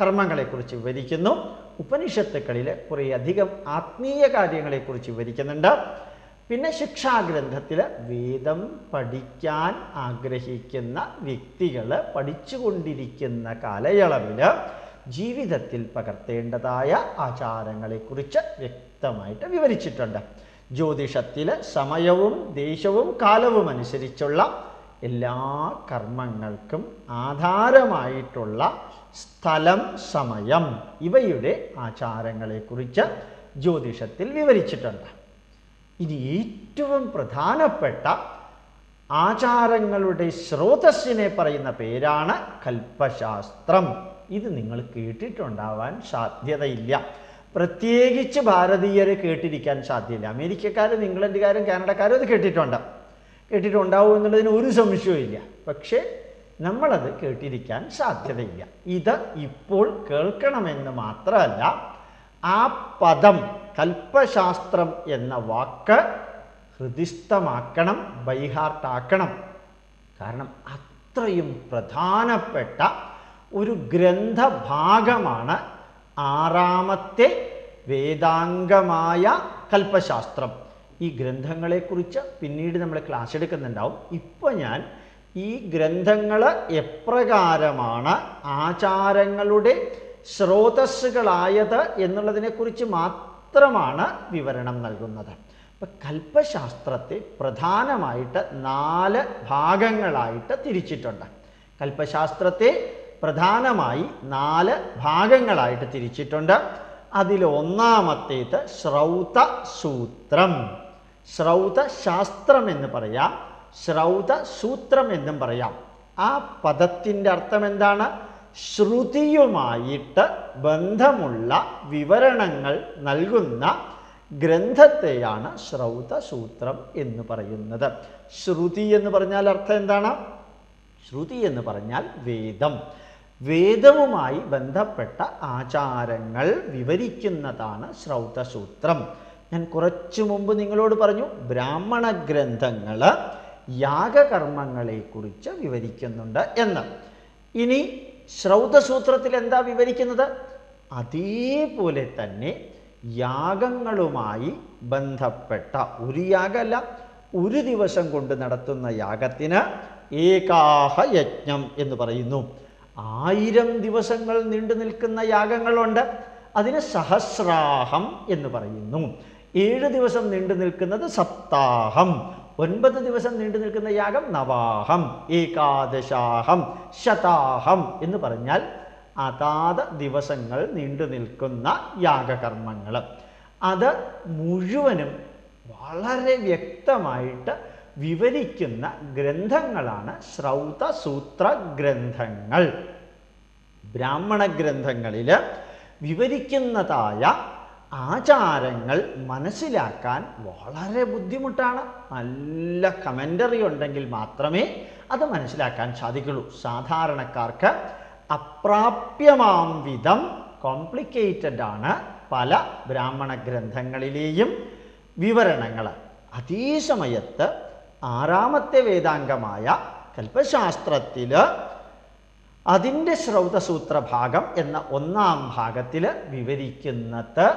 കർമ്മങ്ങളെക്കുറിച്ച് വിവരിക്കുന്നു. ഉപനിഷത്തുക്കളിൽ കുറേയധികം ആത്മീയ കാര്യങ്ങളെക്കുറിച്ച് വിവരിക്കുന്നുണ്ട്. പിന്നെ ശിക്ഷാഗ്രന്ഥത്തിൽ വേദം പഠിക്കാൻ ആഗ്രഹിക്കുന്ന വ്യക്തികൾ പഠിച്ചുകൊണ്ടിരിക്കുന്ന കാലയളവിൽ ജീവിതത്തിൽ പകർത്തേണ്ടതായ ആചാരങ്ങളെ കുറിച്ച് വ്യക്തമായിട്ട് വിവരിച്ചിട്ടുണ്ട്. ജ്യോതിഷത്തിൽ സമയവും ദേശവും കാലവും അനുസരിച്ചുള്ള എല്ലാ കർമ്മങ്ങൾക്കും ആധാരമായിട്ടുള്ള സ്ഥലം സമയം ഇവയുടെ ആചാരങ്ങളെക്കുറിച്ച് ജ്യോതിഷത്തിൽ വിവരിച്ചിട്ടുണ്ട്. ഇനി ഏറ്റവും പ്രധാനപ്പെട്ട ആചാരങ്ങളുടെ സ്രോതസ്സിനെ പറയുന്ന പേരാണ് കൽപ്പശാസ്ത്രം. ഇത് നിങ്ങൾ കേട്ടിട്ടുണ്ടാവാൻ സാധ്യതയില്ല. പ്രത്യേകിച്ച് ഭാരതീയരെ കേട്ടിരിക്കാൻ സാധ്യതയില്ല. അമേരിക്കക്കാരും ഇംഗ്ലണ്ടുകാരും കാനഡക്കാരും അത് കേട്ടിട്ടുണ്ട്. കേട്ടിട്ടുണ്ടാവും എന്നുള്ളതിന് ഒരു സംശയവും പക്ഷേ നമ്മളത് കേട്ടിരിക്കാൻ സാധ്യതയില്ല. ഇത് ഇപ്പോൾ കേൾക്കണമെന്ന് മാത്രമല്ല ആ പദം കൽപ്പശാസ്ത്രം എന്ന വാക്ക് ഹൃദിസ്ഥമാക്കണം ബൈഹാർട്ടാക്കണം. കാരണം അത്രയും പ്രധാനപ്പെട്ട ഒരു ഗ്രന്ഥഭാഗമാണ് ആറാമത്തെ വേദാംഗമായ കൽപ്പശാസ്ത്രം. ഈ ഗ്രന്ഥങ്ങളെക്കുറിച്ച് പിന്നീട് നമ്മൾ ക്ലാസ് എടുക്കുന്നുണ്ടാവും. ഇപ്പോൾ ഞാൻ ഈ ഗ്രന്ഥങ്ങൾ എപ്രകാരമാണ് ആചാരങ്ങളുടെ സ്രോതസ്സുകളായത് എന്നുള്ളതിനെക്കുറിച്ച് മാത്രമാണ് വിവരണം നൽകുന്നത്. ഇപ്പം കൽപ്പശാസ്ത്രത്തെ പ്രധാനമായിട്ട് നാല് ഭാഗങ്ങളായിട്ട് തിരിച്ചിട്ടുണ്ട്. കൽപ്പശാസ്ത്രത്തെ പ്രധാനമായി നാല് ഭാഗങ്ങളായിട്ട് തിരിച്ചിട്ടുണ്ട്. അതിൽ ഒന്നാമത്തേത് ശ്രൗത സൂത്രം ശ്രൗത ശാസ്ത്രം എന്ന് പറയാം. ശ്രൗത സൂത്രം എന്നും പറയാം. ആ പദത്തിന്റെ അർത്ഥം എന്താണ്? ശ്രുതിയുമായിട്ട് ബന്ധമുള്ള വിവരണങ്ങൾ നൽകുന്ന ഗ്രന്ഥത്തെയാണ് ശ്രൗത സൂത്രം എന്ന് പറയുന്നത്. ശ്രുതി എന്ന് പറഞ്ഞാൽ അർത്ഥം എന്താണ്? ശ്രുതി എന്ന് പറഞ്ഞാൽ വേദം. വേദവുമായി ബന്ധപ്പെട്ട ആചാരങ്ങൾ വിവരിക്കുന്നതാണ് ശ്രൗതസൂത്രം. ഞാൻ കുറച്ചു മുമ്പ് നിങ്ങളോട് പറഞ്ഞു ബ്രാഹ്മണ ഗ്രന്ഥങ്ങൾ യാഗകർമ്മങ്ങളെക്കുറിച്ച് വിവരിക്കുന്നുണ്ട് എന്ന്. ഇനി ശ്രൗതസൂത്രത്തിൽ എന്താ വിവരിക്കുന്നത്? അതേപോലെ തന്നെ യാഗങ്ങളുമായി ബന്ധപ്പെട്ട ഒരു യാഗമല്ല ഒരു ദിവസം കൊണ്ട് നടത്തുന്ന യാഗത്തിന് ഏകാഹ യജ്ഞം എന്ന് പറയുന്നു. ആയിരം ദിവസങ്ങൾ നീണ്ടു നിൽക്കുന്ന യാഗങ്ങളുണ്ട്. അതിന് സഹസ്രാഹം എന്ന് പറയുന്നു. ഏഴ് ദിവസം നീണ്ടു നിൽക്കുന്നത് സപ്താഹം. ഒൻപത് ദിവസം നീണ്ടു നിൽക്കുന്ന യാഗം നവാഹം. ഏകാദശാഹം. ശതാഹം എന്ന് പറഞ്ഞാൽ അതാത് ദിവസങ്ങൾ നീണ്ടു നിൽക്കുന്ന യാഗകർമ്മങ്ങൾ. അത് മുഴുവനും വളരെ വ്യക്തമായിട്ട് വിവരിക്കുന്ന ഗ്രന്ഥങ്ങളാണ് ശ്രൗതസൂത്ര ഗ്രന്ഥങ്ങൾ ബ്രാഹ്മണ ഗ്രന്ഥങ്ങളിൽ വിവരിക്കുന്നതായ ആചാരങ്ങൾ മനസ്സിലാക്കാൻ വളരെ ബുദ്ധിമുട്ടാണ്. നല്ല കമന്ററി ഉണ്ടെങ്കിൽ മാത്രമേ അത് മനസ്സിലാക്കാൻ സാധിക്കുള്ളൂ. സാധാരണക്കാർക്ക് അപ്രാപ്യമാം വിധം കോംപ്ലിക്കേറ്റഡ് ആണ് പല ബ്രാഹ്മണ ഗ്രന്ഥങ്ങളിലെയും വിവരണങ്ങൾ അതേ സമയത്ത് ആറാമത്തെ വേദാംഗമായ കൽപ്പശാസ്ത്രത്തിൽ അതിന്റെ ശ്രൗതസൂത്ര ഭാഗം എന്ന ഒന്നാം ഭാഗത്തിൽ വിവരിക്കുന്നത്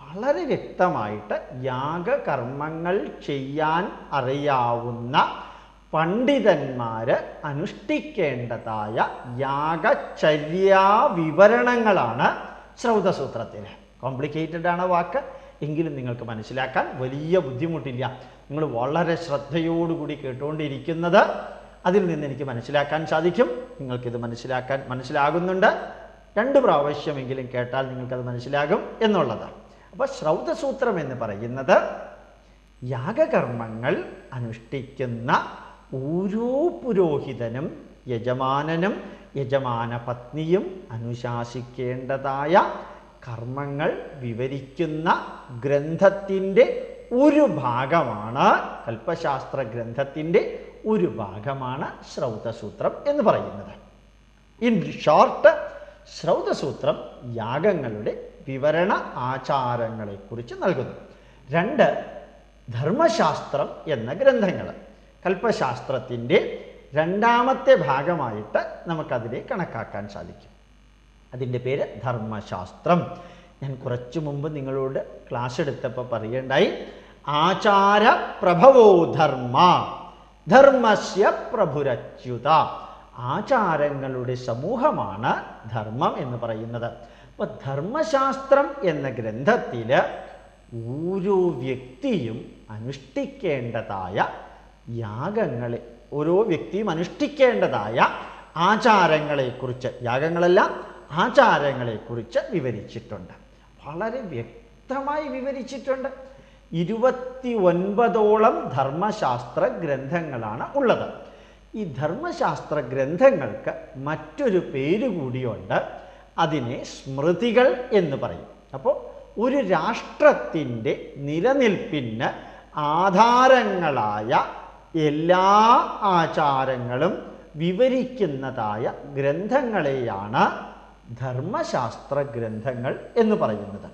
വളരെ വ്യക്തമായിട്ട് യാഗകർമ്മങ്ങൾ ചെയ്യാൻ അറിയാവുന്ന പണ്ഡിതന്മാർ അനുഷ്ഠിക്കേണ്ടതായ യാഗചര്യാ വിവരണങ്ങളാണ് ശ്രൗതസൂത്രത്തിൽ. കോംപ്ലിക്കേറ്റഡ് ആണ് വാക്ക്. എങ്കിലും നിങ്ങൾക്ക് മനസ്സിലാക്കാൻ വലിയ ബുദ്ധിമുട്ടില്ല. നിങ്ങൾ വളരെ ശ്രദ്ധയോടുകൂടി കേട്ടുകൊണ്ടിരിക്കുന്നത് അതിൽ നിന്ന് എനിക്ക് മനസ്സിലാക്കാൻ സാധിക്കും. നിങ്ങൾക്കിത് മനസ്സിലാക്കാൻ മനസ്സിലാകുന്നുണ്ട്. രണ്ട് പ്രാവശ്യമെങ്കിലും കേട്ടാൽ നിങ്ങൾക്കത് മനസ്സിലാകും എന്നുള്ളതാണ്. അപ്പോൾ ശ്രൗതസൂത്രം എന്ന് പറയുന്നത് യാഗകർമ്മങ്ങൾ അനുഷ്ഠിക്കുന്ന ഓരോ പുരോഹിതനും യജമാനനും യജമാന പത്നിയും അനുശാസിക്കേണ്ടതായ കർമ്മങ്ങൾ വിവരിക്കുന്ന ഗ്രന്ഥത്തിന്റെ ഒരു ഭാഗമാണ് കൽപ്പശാസ്ത്ര ഗ്രന്ഥത്തിന്റെ ഒരു ഭാഗമാണ് ശ്രൗതസൂത്രം എന്ന് പറയുന്നത്. ഇൻ ഷോർട്ട് ശ്രൗതസൂത്രം യാഗങ്ങളുടെ വിവരണ ആചാരങ്ങളെക്കുറിച്ച് നൽകുന്നു. രണ്ട് ധർമ്മശാസ്ത്രം എന്ന ഗ്രന്ഥങ്ങൾ. കൽപ്പശാസ്ത്രത്തിന്റെ രണ്ടാമത്തെ ഭാഗമായിട്ട് നമുക്കതിനെ കണക്കാക്കാൻ സാധിക്കും. അതിന്റെ പേര് ധർമ്മശാസ്ത്രം. ഞാൻ കുറച്ചു മുമ്പ് നിങ്ങളോട് ക്ലാസ് എടുത്തപ്പോൾ പറയേണ്ടായി ആചാര പ്രഭവോ ധർമ്മ ധർമ്മസ്യ പ്രഭുരച്യുത. ആചാരങ്ങളുടെ സമൂഹമാണ് ധർമ്മം എന്ന് പറയുന്നത്. അപ്പോൾ ധർമ്മശാസ്ത്രം എന്ന ഗ്രന്ഥത്തിൽ ഓരോ വ്യക്തിയും അനുഷ്ഠിക്കേണ്ടതായ യാഗങ്ങളെ ഓരോ വ്യക്തിയും അനുഷ്ഠിക്കേണ്ടതായ ആചാരങ്ങളെക്കുറിച്ച് യാഗങ്ങളല്ല ആചാരങ്ങളെക്കുറിച്ച് വിവരിച്ചിട്ടുണ്ട്. വളരെ വ്യക്തമായി വിവരിച്ചിട്ടുണ്ട്. ഇരുപത്തി ഒൻപതോളം ധർമ്മശാസ്ത്ര ഗ്രന്ഥങ്ങളാണ് ഉള്ളത്. ഈ ധർമ്മശാസ്ത്ര ഗ്രന്ഥങ്ങൾക്ക് മറ്റൊരു പേര് കൂടിയുണ്ട്. അതിനെ സ്മൃതികൾ എന്ന് പറയും. അപ്പോൾ ഒരു രാഷ്ട്രത്തിന്റെ നിലനിൽപ്പിന് ആധാരങ്ങളായ എല്ലാ ആചാരങ്ങളും വിവരിക്കുന്നതായ ഗ്രന്ഥങ്ങളെയാണ് ധർമ്മശാസ്ത്ര ഗ്രന്ഥങ്ങൾ എന്ന് പറയുന്നത്.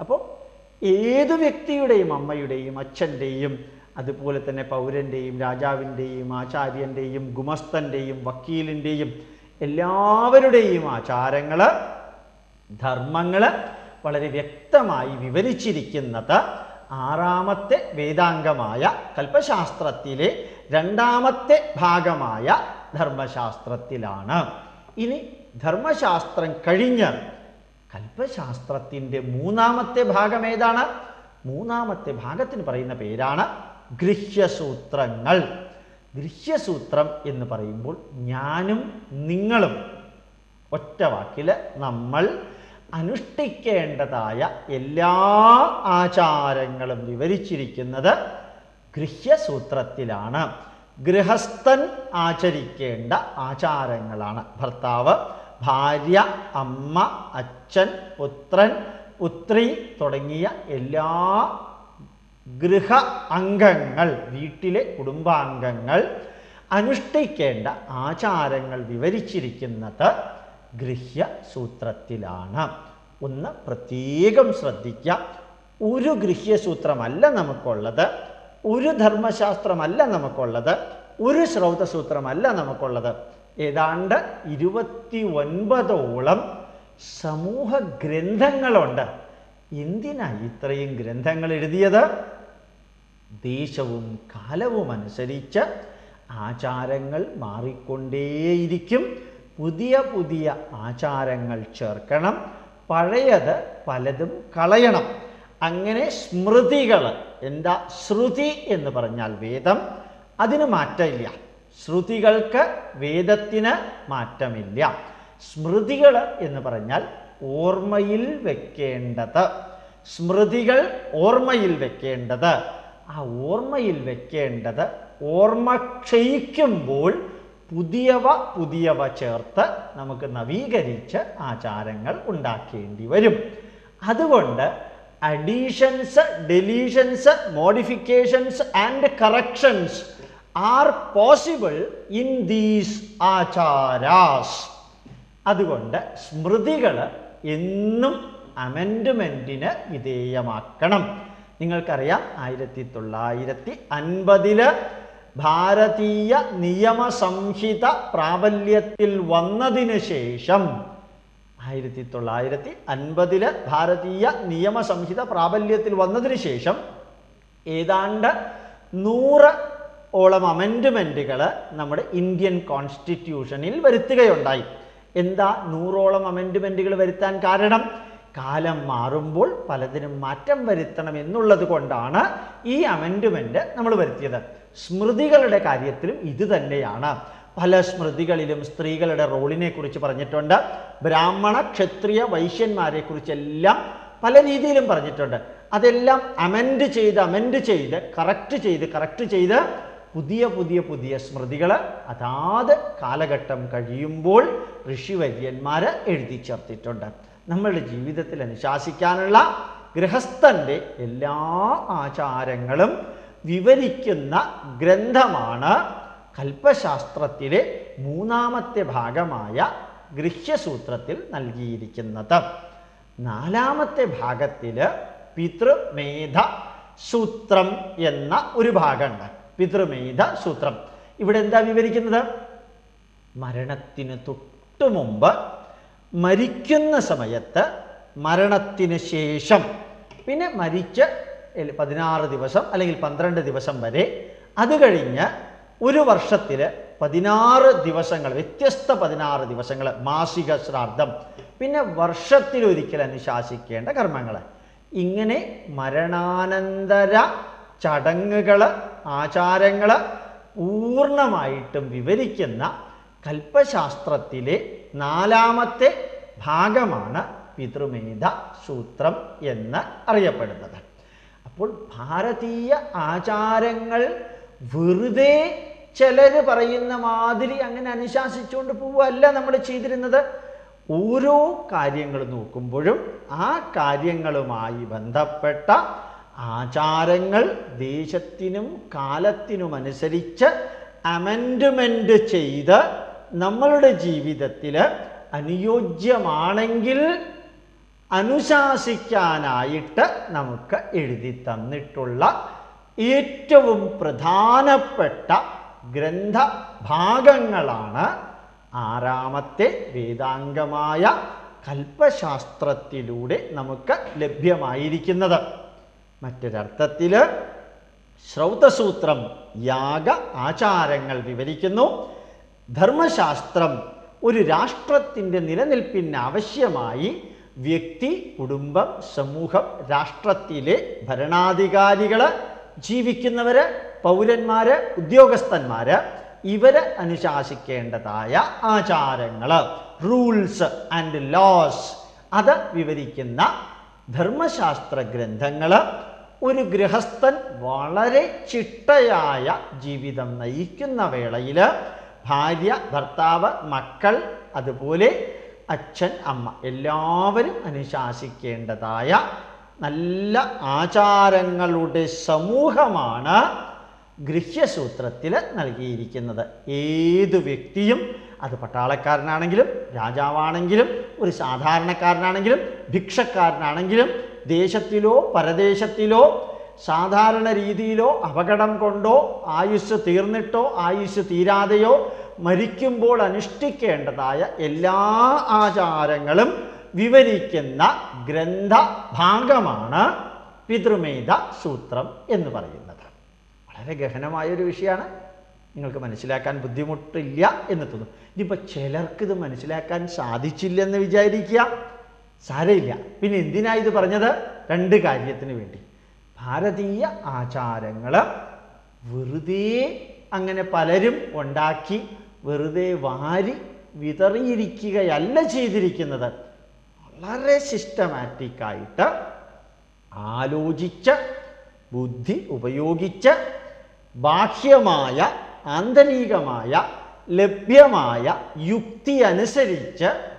അപ്പോൾ ഏതു വ്യക്തിയുടെയും അമ്മയുടെയും അച്ഛന്റെയും അതുപോലെ തന്നെ പൗരന്റെയും രാജാവിന്റെയും ആചാര്യന്റെയും ഗുമസ്തന്റെയും വക്കീലിന്റെയും എല്ലാവരുടെയും ആചാരങ്ങൾ ധർമ്മങ്ങൾ വളരെ വ്യക്തമായി വിവരിച്ചിരിക്കുന്നത് ആറാമത്തെ വേദാംഗമായ കൽപ്പശാസ്ത്രത്തിലെ രണ്ടാമത്തെ ഭാഗമായ ധർമ്മശാസ്ത്രത്തിലാണ്. ഇനി ധർമ്മശാസ്ത്രം കഴിഞ്ഞ് കൽപ്പശാസ്ത്രത്തിന്റെ മൂന്നാമത്തെ ഭാഗം ഏതാണ്? മൂന്നാമത്തെ ഭാഗത്തിന് പറയുന്ന പേരാണ് ഗൃഹ്യസൂത്രങ്ങൾ. ഗൃഹ്യസൂത്രം എന്ന് പറയുമ്പോൾ ഞാനും നിങ്ങളും. ഒറ്റ വാക്കിൽ നമ്മൾ അനുഷ്ഠിക്കേണ്ടതായ എല്ലാ ആചാരങ്ങളും വിവരിച്ചിരിക്കുന്നത് ഗൃഹ്യസൂത്രത്തിലാണ്. ഗൃഹസ്ഥൻ ആചരിക്കേണ്ട ആചാരങ്ങളാണ്. ഭർത്താവ് ഭാര്യ അമ്മ അച്ഛൻ പുത്രൻ പുത്രി തുടങ്ങിയ എല്ലാ ഗൃഹ അംഗങ്ങൾ വീട്ടിലെ കുടുംബാംഗങ്ങൾ അനുഷ്ഠിക്കേണ്ട ആചാരങ്ങൾ വിവരിച്ചിരിക്കുന്നത് ഗൃഹ്യ സൂത്രത്തിലാണ്. ഒന്ന് പ്രത്യേകം ശ്രദ്ധിക്കുക. ഒരു ഗൃഹ്യസൂത്രമല്ല നമുക്കുള്ളത്. ഒരു ധർമ്മശാസ്ത്രമല്ല നമുക്കുള്ളത്. ഒരു ശ്രൗതസൂത്രമല്ല നമുക്കുള്ളത്. ഏതാണ്ട് ഇരുപത്തി ഒൻപതോളം സമൂഹ ഗ്രന്ഥങ്ങളുണ്ട്. എന്തിനാ ഇത്രയും ഗ്രന്ഥങ്ങൾ എഴുതിയത്? ദേശവും കാലവും അനുസരിച്ച് ആചാരങ്ങൾ മാറിക്കൊണ്ടേയിരിക്കും. പുതിയ പുതിയ ആചാരങ്ങൾ ചേർക്കണം. പഴയത് പലതും കളയണം. അങ്ങനെ സ്മൃതികൾ എന്താ ശ്രുതി എന്ന് പറഞ്ഞാൽ വേദം അതിന് മാറ്റമില്ല. ശ്രുതികൾക്ക് വേദത്തിന് മാറ്റമില്ല. സ്മൃതികൾ എന്ന് പറഞ്ഞാൽ ഓർമ്മയിൽ വെക്കേണ്ടത്. സ്മൃതികൾ ഓർമ്മയിൽ വെക്കേണ്ടത്. ആ ഓർമ്മയിൽ വെക്കേണ്ടത് ഓർമ്മ ക്ഷയിക്കുമ്പോൾ പുതിയവ പുതിയവ ചേർത്ത് നമുക്ക് നവീകരിച്ച് ആചാരങ്ങൾ ഉണ്ടാക്കേണ്ടി വരും. അതുകൊണ്ട് additions deletions modifications and corrections are possible in these acharas അതുകൊണ്ട് സ്മൃതികൾ എന്നും അമെൻഡ്മെന്റിന് വിധേയമാക്കണം. നിങ്ങൾക്കറിയാം ആയിരത്തി തൊള്ളായിരത്തി അൻപതിൽ ഭാരതീയ നിയമസംഹിത പ്രാബല്യത്തിൽ വന്നതിന് ശേഷം ആയിരത്തി തൊള്ളായിരത്തി അൻപതിൽ ഭാരതീയ നിയമസംഹിത പ്രാബല്യത്തിൽ വന്നതിന് ശേഷം ഏതാണ്ട് നൂറ് ഓളം അമെൻഡ്മെന്റുകൾ നമ്മുടെ ഇന്ത്യൻ കോൺസ്റ്റിറ്റ്യൂഷനിൽ വരുത്തുകയുണ്ടായി. എന്താ നൂറോളം അമെൻഡ്മെന്റുകൾ വരുത്താൻ കാരണം? കാലം മാറുമ്പോൾ പലതിനും മാറ്റം വരുത്തണം എന്നുള്ളത് കൊണ്ടാണ് ഈ അമെൻഡ്മെന്റ് നമ്മൾ വരുത്തിയത്. സ്മൃതികളുടെ കാര്യത്തിലും ഇത് തന്നെയാണ്. പല സ്മൃതികളിലും സ്ത്രീകളുടെ റോളിനെ കുറിച്ച് പറഞ്ഞിട്ടുണ്ട്. ബ്രാഹ്മണ ക്ഷത്രിയ വൈശ്യന്മാരെ കുറിച്ചെല്ലാം പല രീതിയിലും പറഞ്ഞിട്ടുണ്ട്. അതെല്ലാം അമെൻഡ് ചെയ്ത് അമെൻഡ് ചെയ്ത് കറക്റ്റ് ചെയ്ത് കറക്റ്റ് ചെയ്ത് പുതിയ പുതിയ പുതിയ സ്മൃതികൾ അതാത് കാലഘട്ടം കഴിയുമ്പോൾ ഋഷിവര്യന്മാർ എഴുതി ചേർത്തിട്ടുണ്ട്. നമ്മളുടെ ജീവിതത്തിൽ അനുശാസിക്കാനുള്ള ഗൃഹസ്ഥന്റെ എല്ലാ ആചാരങ്ങളും വിവരിക്കുന്ന ഗ്രന്ഥമാണ് കൽപ്പശാസ്ത്രത്തിലെ മൂന്നാമത്തെ ഭാഗമായ ഗൃഹ്യസൂത്രത്തിൽ നൽകിയിരിക്കുന്നത്. നാലാമത്തെ ഭാഗത്തിൽ പിതൃമേധ സൂത്രം എന്ന ഒരു ഭാഗമുണ്ട്. പിതൃമേധ സൂത്രം. ഇവിടെ എന്താ വിവരിക്കുന്നത്? മരണത്തിന് തൊട്ടു മുമ്പ് മരിക്കുന്ന സമയത്ത് മരണത്തിന് ശേഷം പിന്നെ മരിച്ച് പതിനാറ് ദിവസം അല്ലെങ്കിൽ പന്ത്രണ്ട് ദിവസം വരെ അത് കഴിഞ്ഞ് ഒരു വർഷത്തിൽ പതിനാറ് ദിവസങ്ങൾ വ്യത്യസ്ത പതിനാറ് ദിവസങ്ങൾ മാസിക ശ്രാദ്ധം പിന്നെ വർഷത്തിലൊരിക്കൽ അനുശാസിക്കേണ്ട കർമ്മങ്ങൾ ഇങ്ങനെ മരണാനന്തര ചടങ്ങുകൾ ആചാരങ്ങൾ പൂർണമായിട്ടും വിവരിക്കുന്ന കൽപ്പശാസ്ത്രത്തിലെ നാലാമത്തെ ഭാഗമാണ് പിതൃമേധ സൂത്രം എന്ന് അറിയപ്പെടുന്നത്. അപ്പോൾ ഭാരതീയ ആചാരങ്ങൾ വെറുതെ ചിലർ പറയുന്ന മാതിരി അങ്ങനെ അനുശാസിച്ചുകൊണ്ട് പോവുകയല്ല നമ്മൾ ചെയ്തിരുന്നത്. ഓരോ കാര്യങ്ങൾ നോക്കുമ്പോഴും ആ കാര്യങ്ങളുമായി ബന്ധപ്പെട്ട ആചാരങ്ങൾ ദേശത്തിനും കാലത്തിനും അനുസരിച്ച് അമെൻഡ്മെന്റ് ചെയ്ത് നമ്മളുടെ ജീവിതത്തിൽ അനുയോജ്യമാണെങ്കിൽ അനുശാസിക്കാനായിട്ട് നമുക്ക് എഴുതി തന്നിട്ടുള്ള ഏറ്റവും പ്രധാനപ്പെട്ട ഗ്രന്ഥഭാഗങ്ങളാണ് ആറാമത്തെ വേദാംഗമായ കൽപ്പശാസ്ത്രത്തിലൂടെ നമുക്ക് ലഭ്യമായിരിക്കുന്നത്. മറ്റൊരർത്ഥത്തിൽ ശ്രൗതസൂത്രം യാഗ ആചാരങ്ങൾ വിവരിക്കുന്നു. ധർമ്മശാസ്ത്രം ഒരു രാഷ്ട്രത്തിന്റെ നിലനിൽപ്പിന് ആവശ്യമായി വ്യക്തി കുടുംബം സമൂഹം രാഷ്ട്രത്തിലെ ഭരണാധികാരികൾ ജീവിക്കുന്നവർ പൗരന്മാർ ഉദ്യോഗസ്ഥന്മാർ ഇവരെ അനുശാസിക്കേണ്ടതായ ആചാരങ്ങൾ റൂൾസ് ആൻഡ് ലോസ്. അത് വിവരിക്കുന്ന ധർമ്മശാസ്ത്ര ഗ്രന്ഥങ്ങൾ ഒരു ഗൃഹസ്ഥൻ വളരെ ചിട്ടയായ ജീവിതം നയിക്കുന്ന വേളയിൽ ഭാര്യ ഭർത്താവ് മക്കൾ അതുപോലെ അച്ഛൻ അമ്മ എല്ലാവരും അനുശാസിക്കേണ്ടതായ നല്ല ആചാരങ്ങളുടെ സമൂഹമാണ് ഗൃഹ്യസൂത്രത്തിൽ നൽകിയിരിക്കുന്നത്. ഏതു വ്യക്തിയും അത് പട്ടാളക്കാരനാണെങ്കിലും രാജാവാണെങ്കിലും ഒരു സാധാരണക്കാരനാണെങ്കിലും ഭിക്ഷക്കാരനാണെങ്കിലും ദേശത്തിലോ പരദേശത്തിലോ സാധാരണ രീതിയിലോ അപകടം കൊണ്ടോ ആയുസ് തീർന്നിട്ടോ ആയുസ് തീരാതെയോ മരിക്കുമ്പോൾ അനുഷ്ഠിക്കേണ്ടതായ എല്ലാ ആചാരങ്ങളും വിവരിക്കുന്ന ഗ്രന്ഥ ഭാഗമാണ് പിതൃമേധ സൂത്രം എന്ന് പറയുന്നത്. വളരെ ഗഹനമായൊരു വിഷയമാണ്. നിങ്ങൾക്ക് മനസ്സിലാക്കാൻ ബുദ്ധിമുട്ടില്ല എന്ന് തോന്നും. ഇനിയിപ്പോൾ ചിലർക്ക് ഇത് മനസ്സിലാക്കാൻ സാധിച്ചില്ലെന്ന് വിചാരിക്കുക. സാരയില്ല പിന്നെ എന്തിനാ ഇത് പറഞ്ഞത്? രണ്ട് കാര്യത്തിന് വേണ്ടി. ഭാരതീയ ആചാരങ്ങൾ വെറുതെ അങ്ങനെ പലരും ഉണ്ടാക്കി വെറുതെ വാരി വിതറിയിരിക്കുകയല്ല ചെയ്തിരിക്കുന്നത്. വളരെ സിസ്റ്റമാറ്റിക്കായിട്ട് ആലോചിച്ച് ബുദ്ധി ഉപയോഗിച്ച് ബാഹ്യമായ ആന്തരികമായ ലഭ്യമായ യുക്തി അനുസരിച്ച്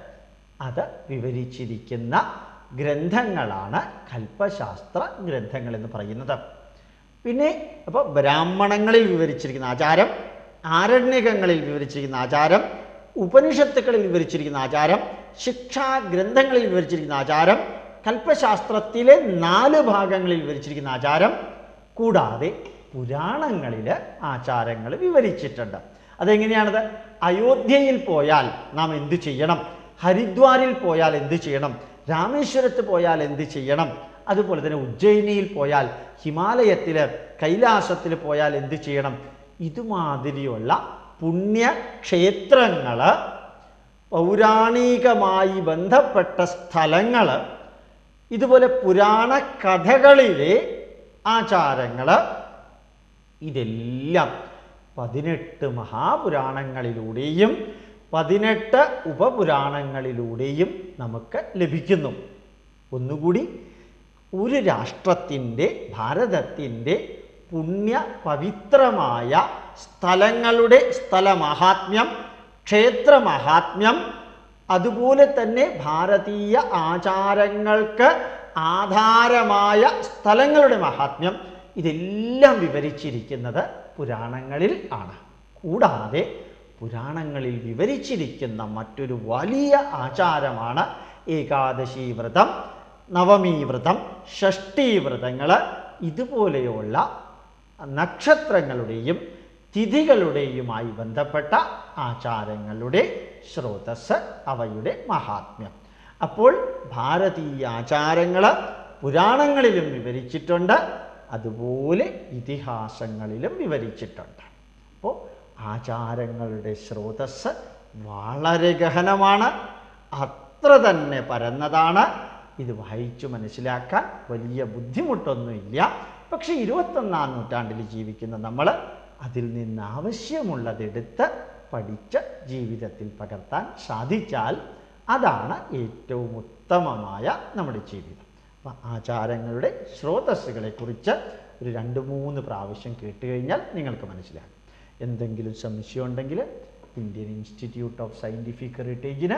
അത് വിവരിച്ചിരിക്കുന്ന ഗ്രന്ഥങ്ങളാണ് കൽപ്പശാസ്ത്ര ഗ്രന്ഥങ്ങൾ എന്ന് പറയുന്നത്. പിന്നെ അപ്പോൾ ബ്രാഹ്മണങ്ങളിൽ വിവരിച്ചിരിക്കുന്ന ആചാരം ആരണ്യകങ്ങളിൽ വിവരിച്ചിരിക്കുന്ന ആചാരം ഉപനിഷത്തുക്കളിൽ വിവരിച്ചിരിക്കുന്ന ആചാരം ശിക്ഷാ ഗ്രന്ഥങ്ങളിൽ വിവരിച്ചിരിക്കുന്ന ആചാരം കൽപ്പശാസ്ത്രത്തിലെ നാല് ഭാഗങ്ങളിൽ വിവരിച്ചിരിക്കുന്ന ആചാരം കൂടാതെ പുരാണങ്ങളിൽ ആചാരങ്ങൾ വിവരിച്ചിട്ടുണ്ട്. അതെങ്ങനെയാണത്? അയോധ്യയിൽ പോയാൽ നാം എന്തു ചെയ്യണം? ഹരിദ്വാരിൽ പോയാൽ എന്ത് ചെയ്യണം? രാമേശ്വരത്ത് പോയാൽ എന്ത് ചെയ്യണം? അതുപോലെ തന്നെ ഉജ്ജയിനിയിൽ പോയാൽ ഹിമാലയത്തിൽ കൈലാസത്തിൽ പോയാൽ എന്ത് ചെയ്യണം? ഇതുമാതിരിയുള്ള പുണ്യക്ഷേത്രങ്ങൾ പൗരാണികമായി ബന്ധപ്പെട്ട സ്ഥലങ്ങൾ ഇതുപോലെ പുരാണ കഥകളിലെ ആചാരങ്ങൾ ഇതെല്ലാം പതിനെട്ട് മഹാപുരാണങ്ങളിലൂടെയും പതിനെട്ട് ഉപപുരാണങ്ങളിലൂടെയും നമുക്ക് ലഭിക്കുന്നു. ഒന്നുകൂടി ഒരു രാഷ്ട്രത്തിന്റെ ഭാരതത്തിന്റെ പുണ്യ പവിത്രമായ സ്ഥലങ്ങളുടെ സ്ഥലമഹാത്മ്യം ക്ഷേത്രമഹാത്മ്യം അതുപോലെ തന്നെ ഭാരതീയ ആചാരങ്ങൾക്ക് ആധാരമായ സ്ഥലങ്ങളുടെ മഹാത്മ്യം ഇതെല്ലാം വിവരിച്ചിരിക്കുന്നത് പുരാണങ്ങളിൽ ആണ്. കൂടാതെ പുരാണങ്ങളിൽ വിവരിച്ചിരിക്കുന്ന മറ്റൊരു വലിയ ആചാരമാണ് ഏകാദശി വ്രതം നവമി വ്രതം ഷഷ്ടി വ്രതങ്ങൾ ഇതുപോലെയുള്ള നക്ഷത്രങ്ങളുടെയും തിഥികളുടെയുമായി ബന്ധപ്പെട്ട ആചാരങ്ങളുടെ സ്രോതസ് അവയുടെ മഹാത്മ്യം. അപ്പോൾ ഭാരതീയ ആചാരങ്ങൾ പുരാണങ്ങളിലും വിവരിച്ചിട്ടുണ്ട് അതുപോലെ ഇതിഹാസങ്ങളിലും വിവരിച്ചിട്ടുണ്ട്. ആചാരങ്ങളുടെ സ്രോതസ് വളരെ ഗഹനമാണ്. അത്ര തന്നെ പരന്നതാണ്. ഇത് വായിച്ചു മനസ്സിലാക്കാൻ വലിയ ബുദ്ധിമുട്ടൊന്നുമില്ല. പക്ഷേ ഇരുപത്തൊന്നാം നൂറ്റാണ്ടിൽ ജീവിക്കുന്ന നമ്മൾ അതിൽ നിന്ന് ആവശ്യമുള്ളതെടുത്ത് പഠിച്ച് ജീവിതത്തിൽ പകർത്താൻ സാധിച്ചാൽ അതാണ് ഏറ്റവും ഉത്തമമായ നമ്മുടെ ജീവിതം. അപ്പം ആചാരങ്ങളുടെ സ്രോതസ്സുകളെക്കുറിച്ച് ഒരു രണ്ട് മൂന്ന് പ്രാവശ്യം കേട്ടുകഴിഞ്ഞാൽ നിങ്ങൾക്ക് മനസ്സിലാകും. എന്തെങ്കിലും സംശയം ഉണ്ടെങ്കിൽ ഇന്ത്യൻ ഇൻസ്റ്റിറ്റ്യൂട്ട് ഓഫ് സയന്റിഫിക് ഹെറിറ്റേജിന്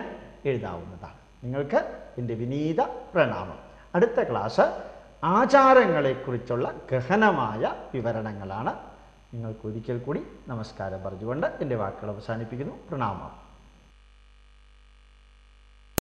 എഴുതാവുന്നതാണ്. നിങ്ങൾക്ക് എന്റെ വിനീത പ്രണാമം. അടുത്ത ക്ലാസ് ആചാരങ്ങളെക്കുറിച്ചുള്ള ഗഹനമായ വിവരണങ്ങളാണ്. നിങ്ങൾക്ക് ഒരിക്കൽ കൂടി നമസ്കാരം പറഞ്ഞുകൊണ്ട് എന്റെ വാക്കുകൾ അവസാനിപ്പിക്കുന്നു. പ്രണാമം.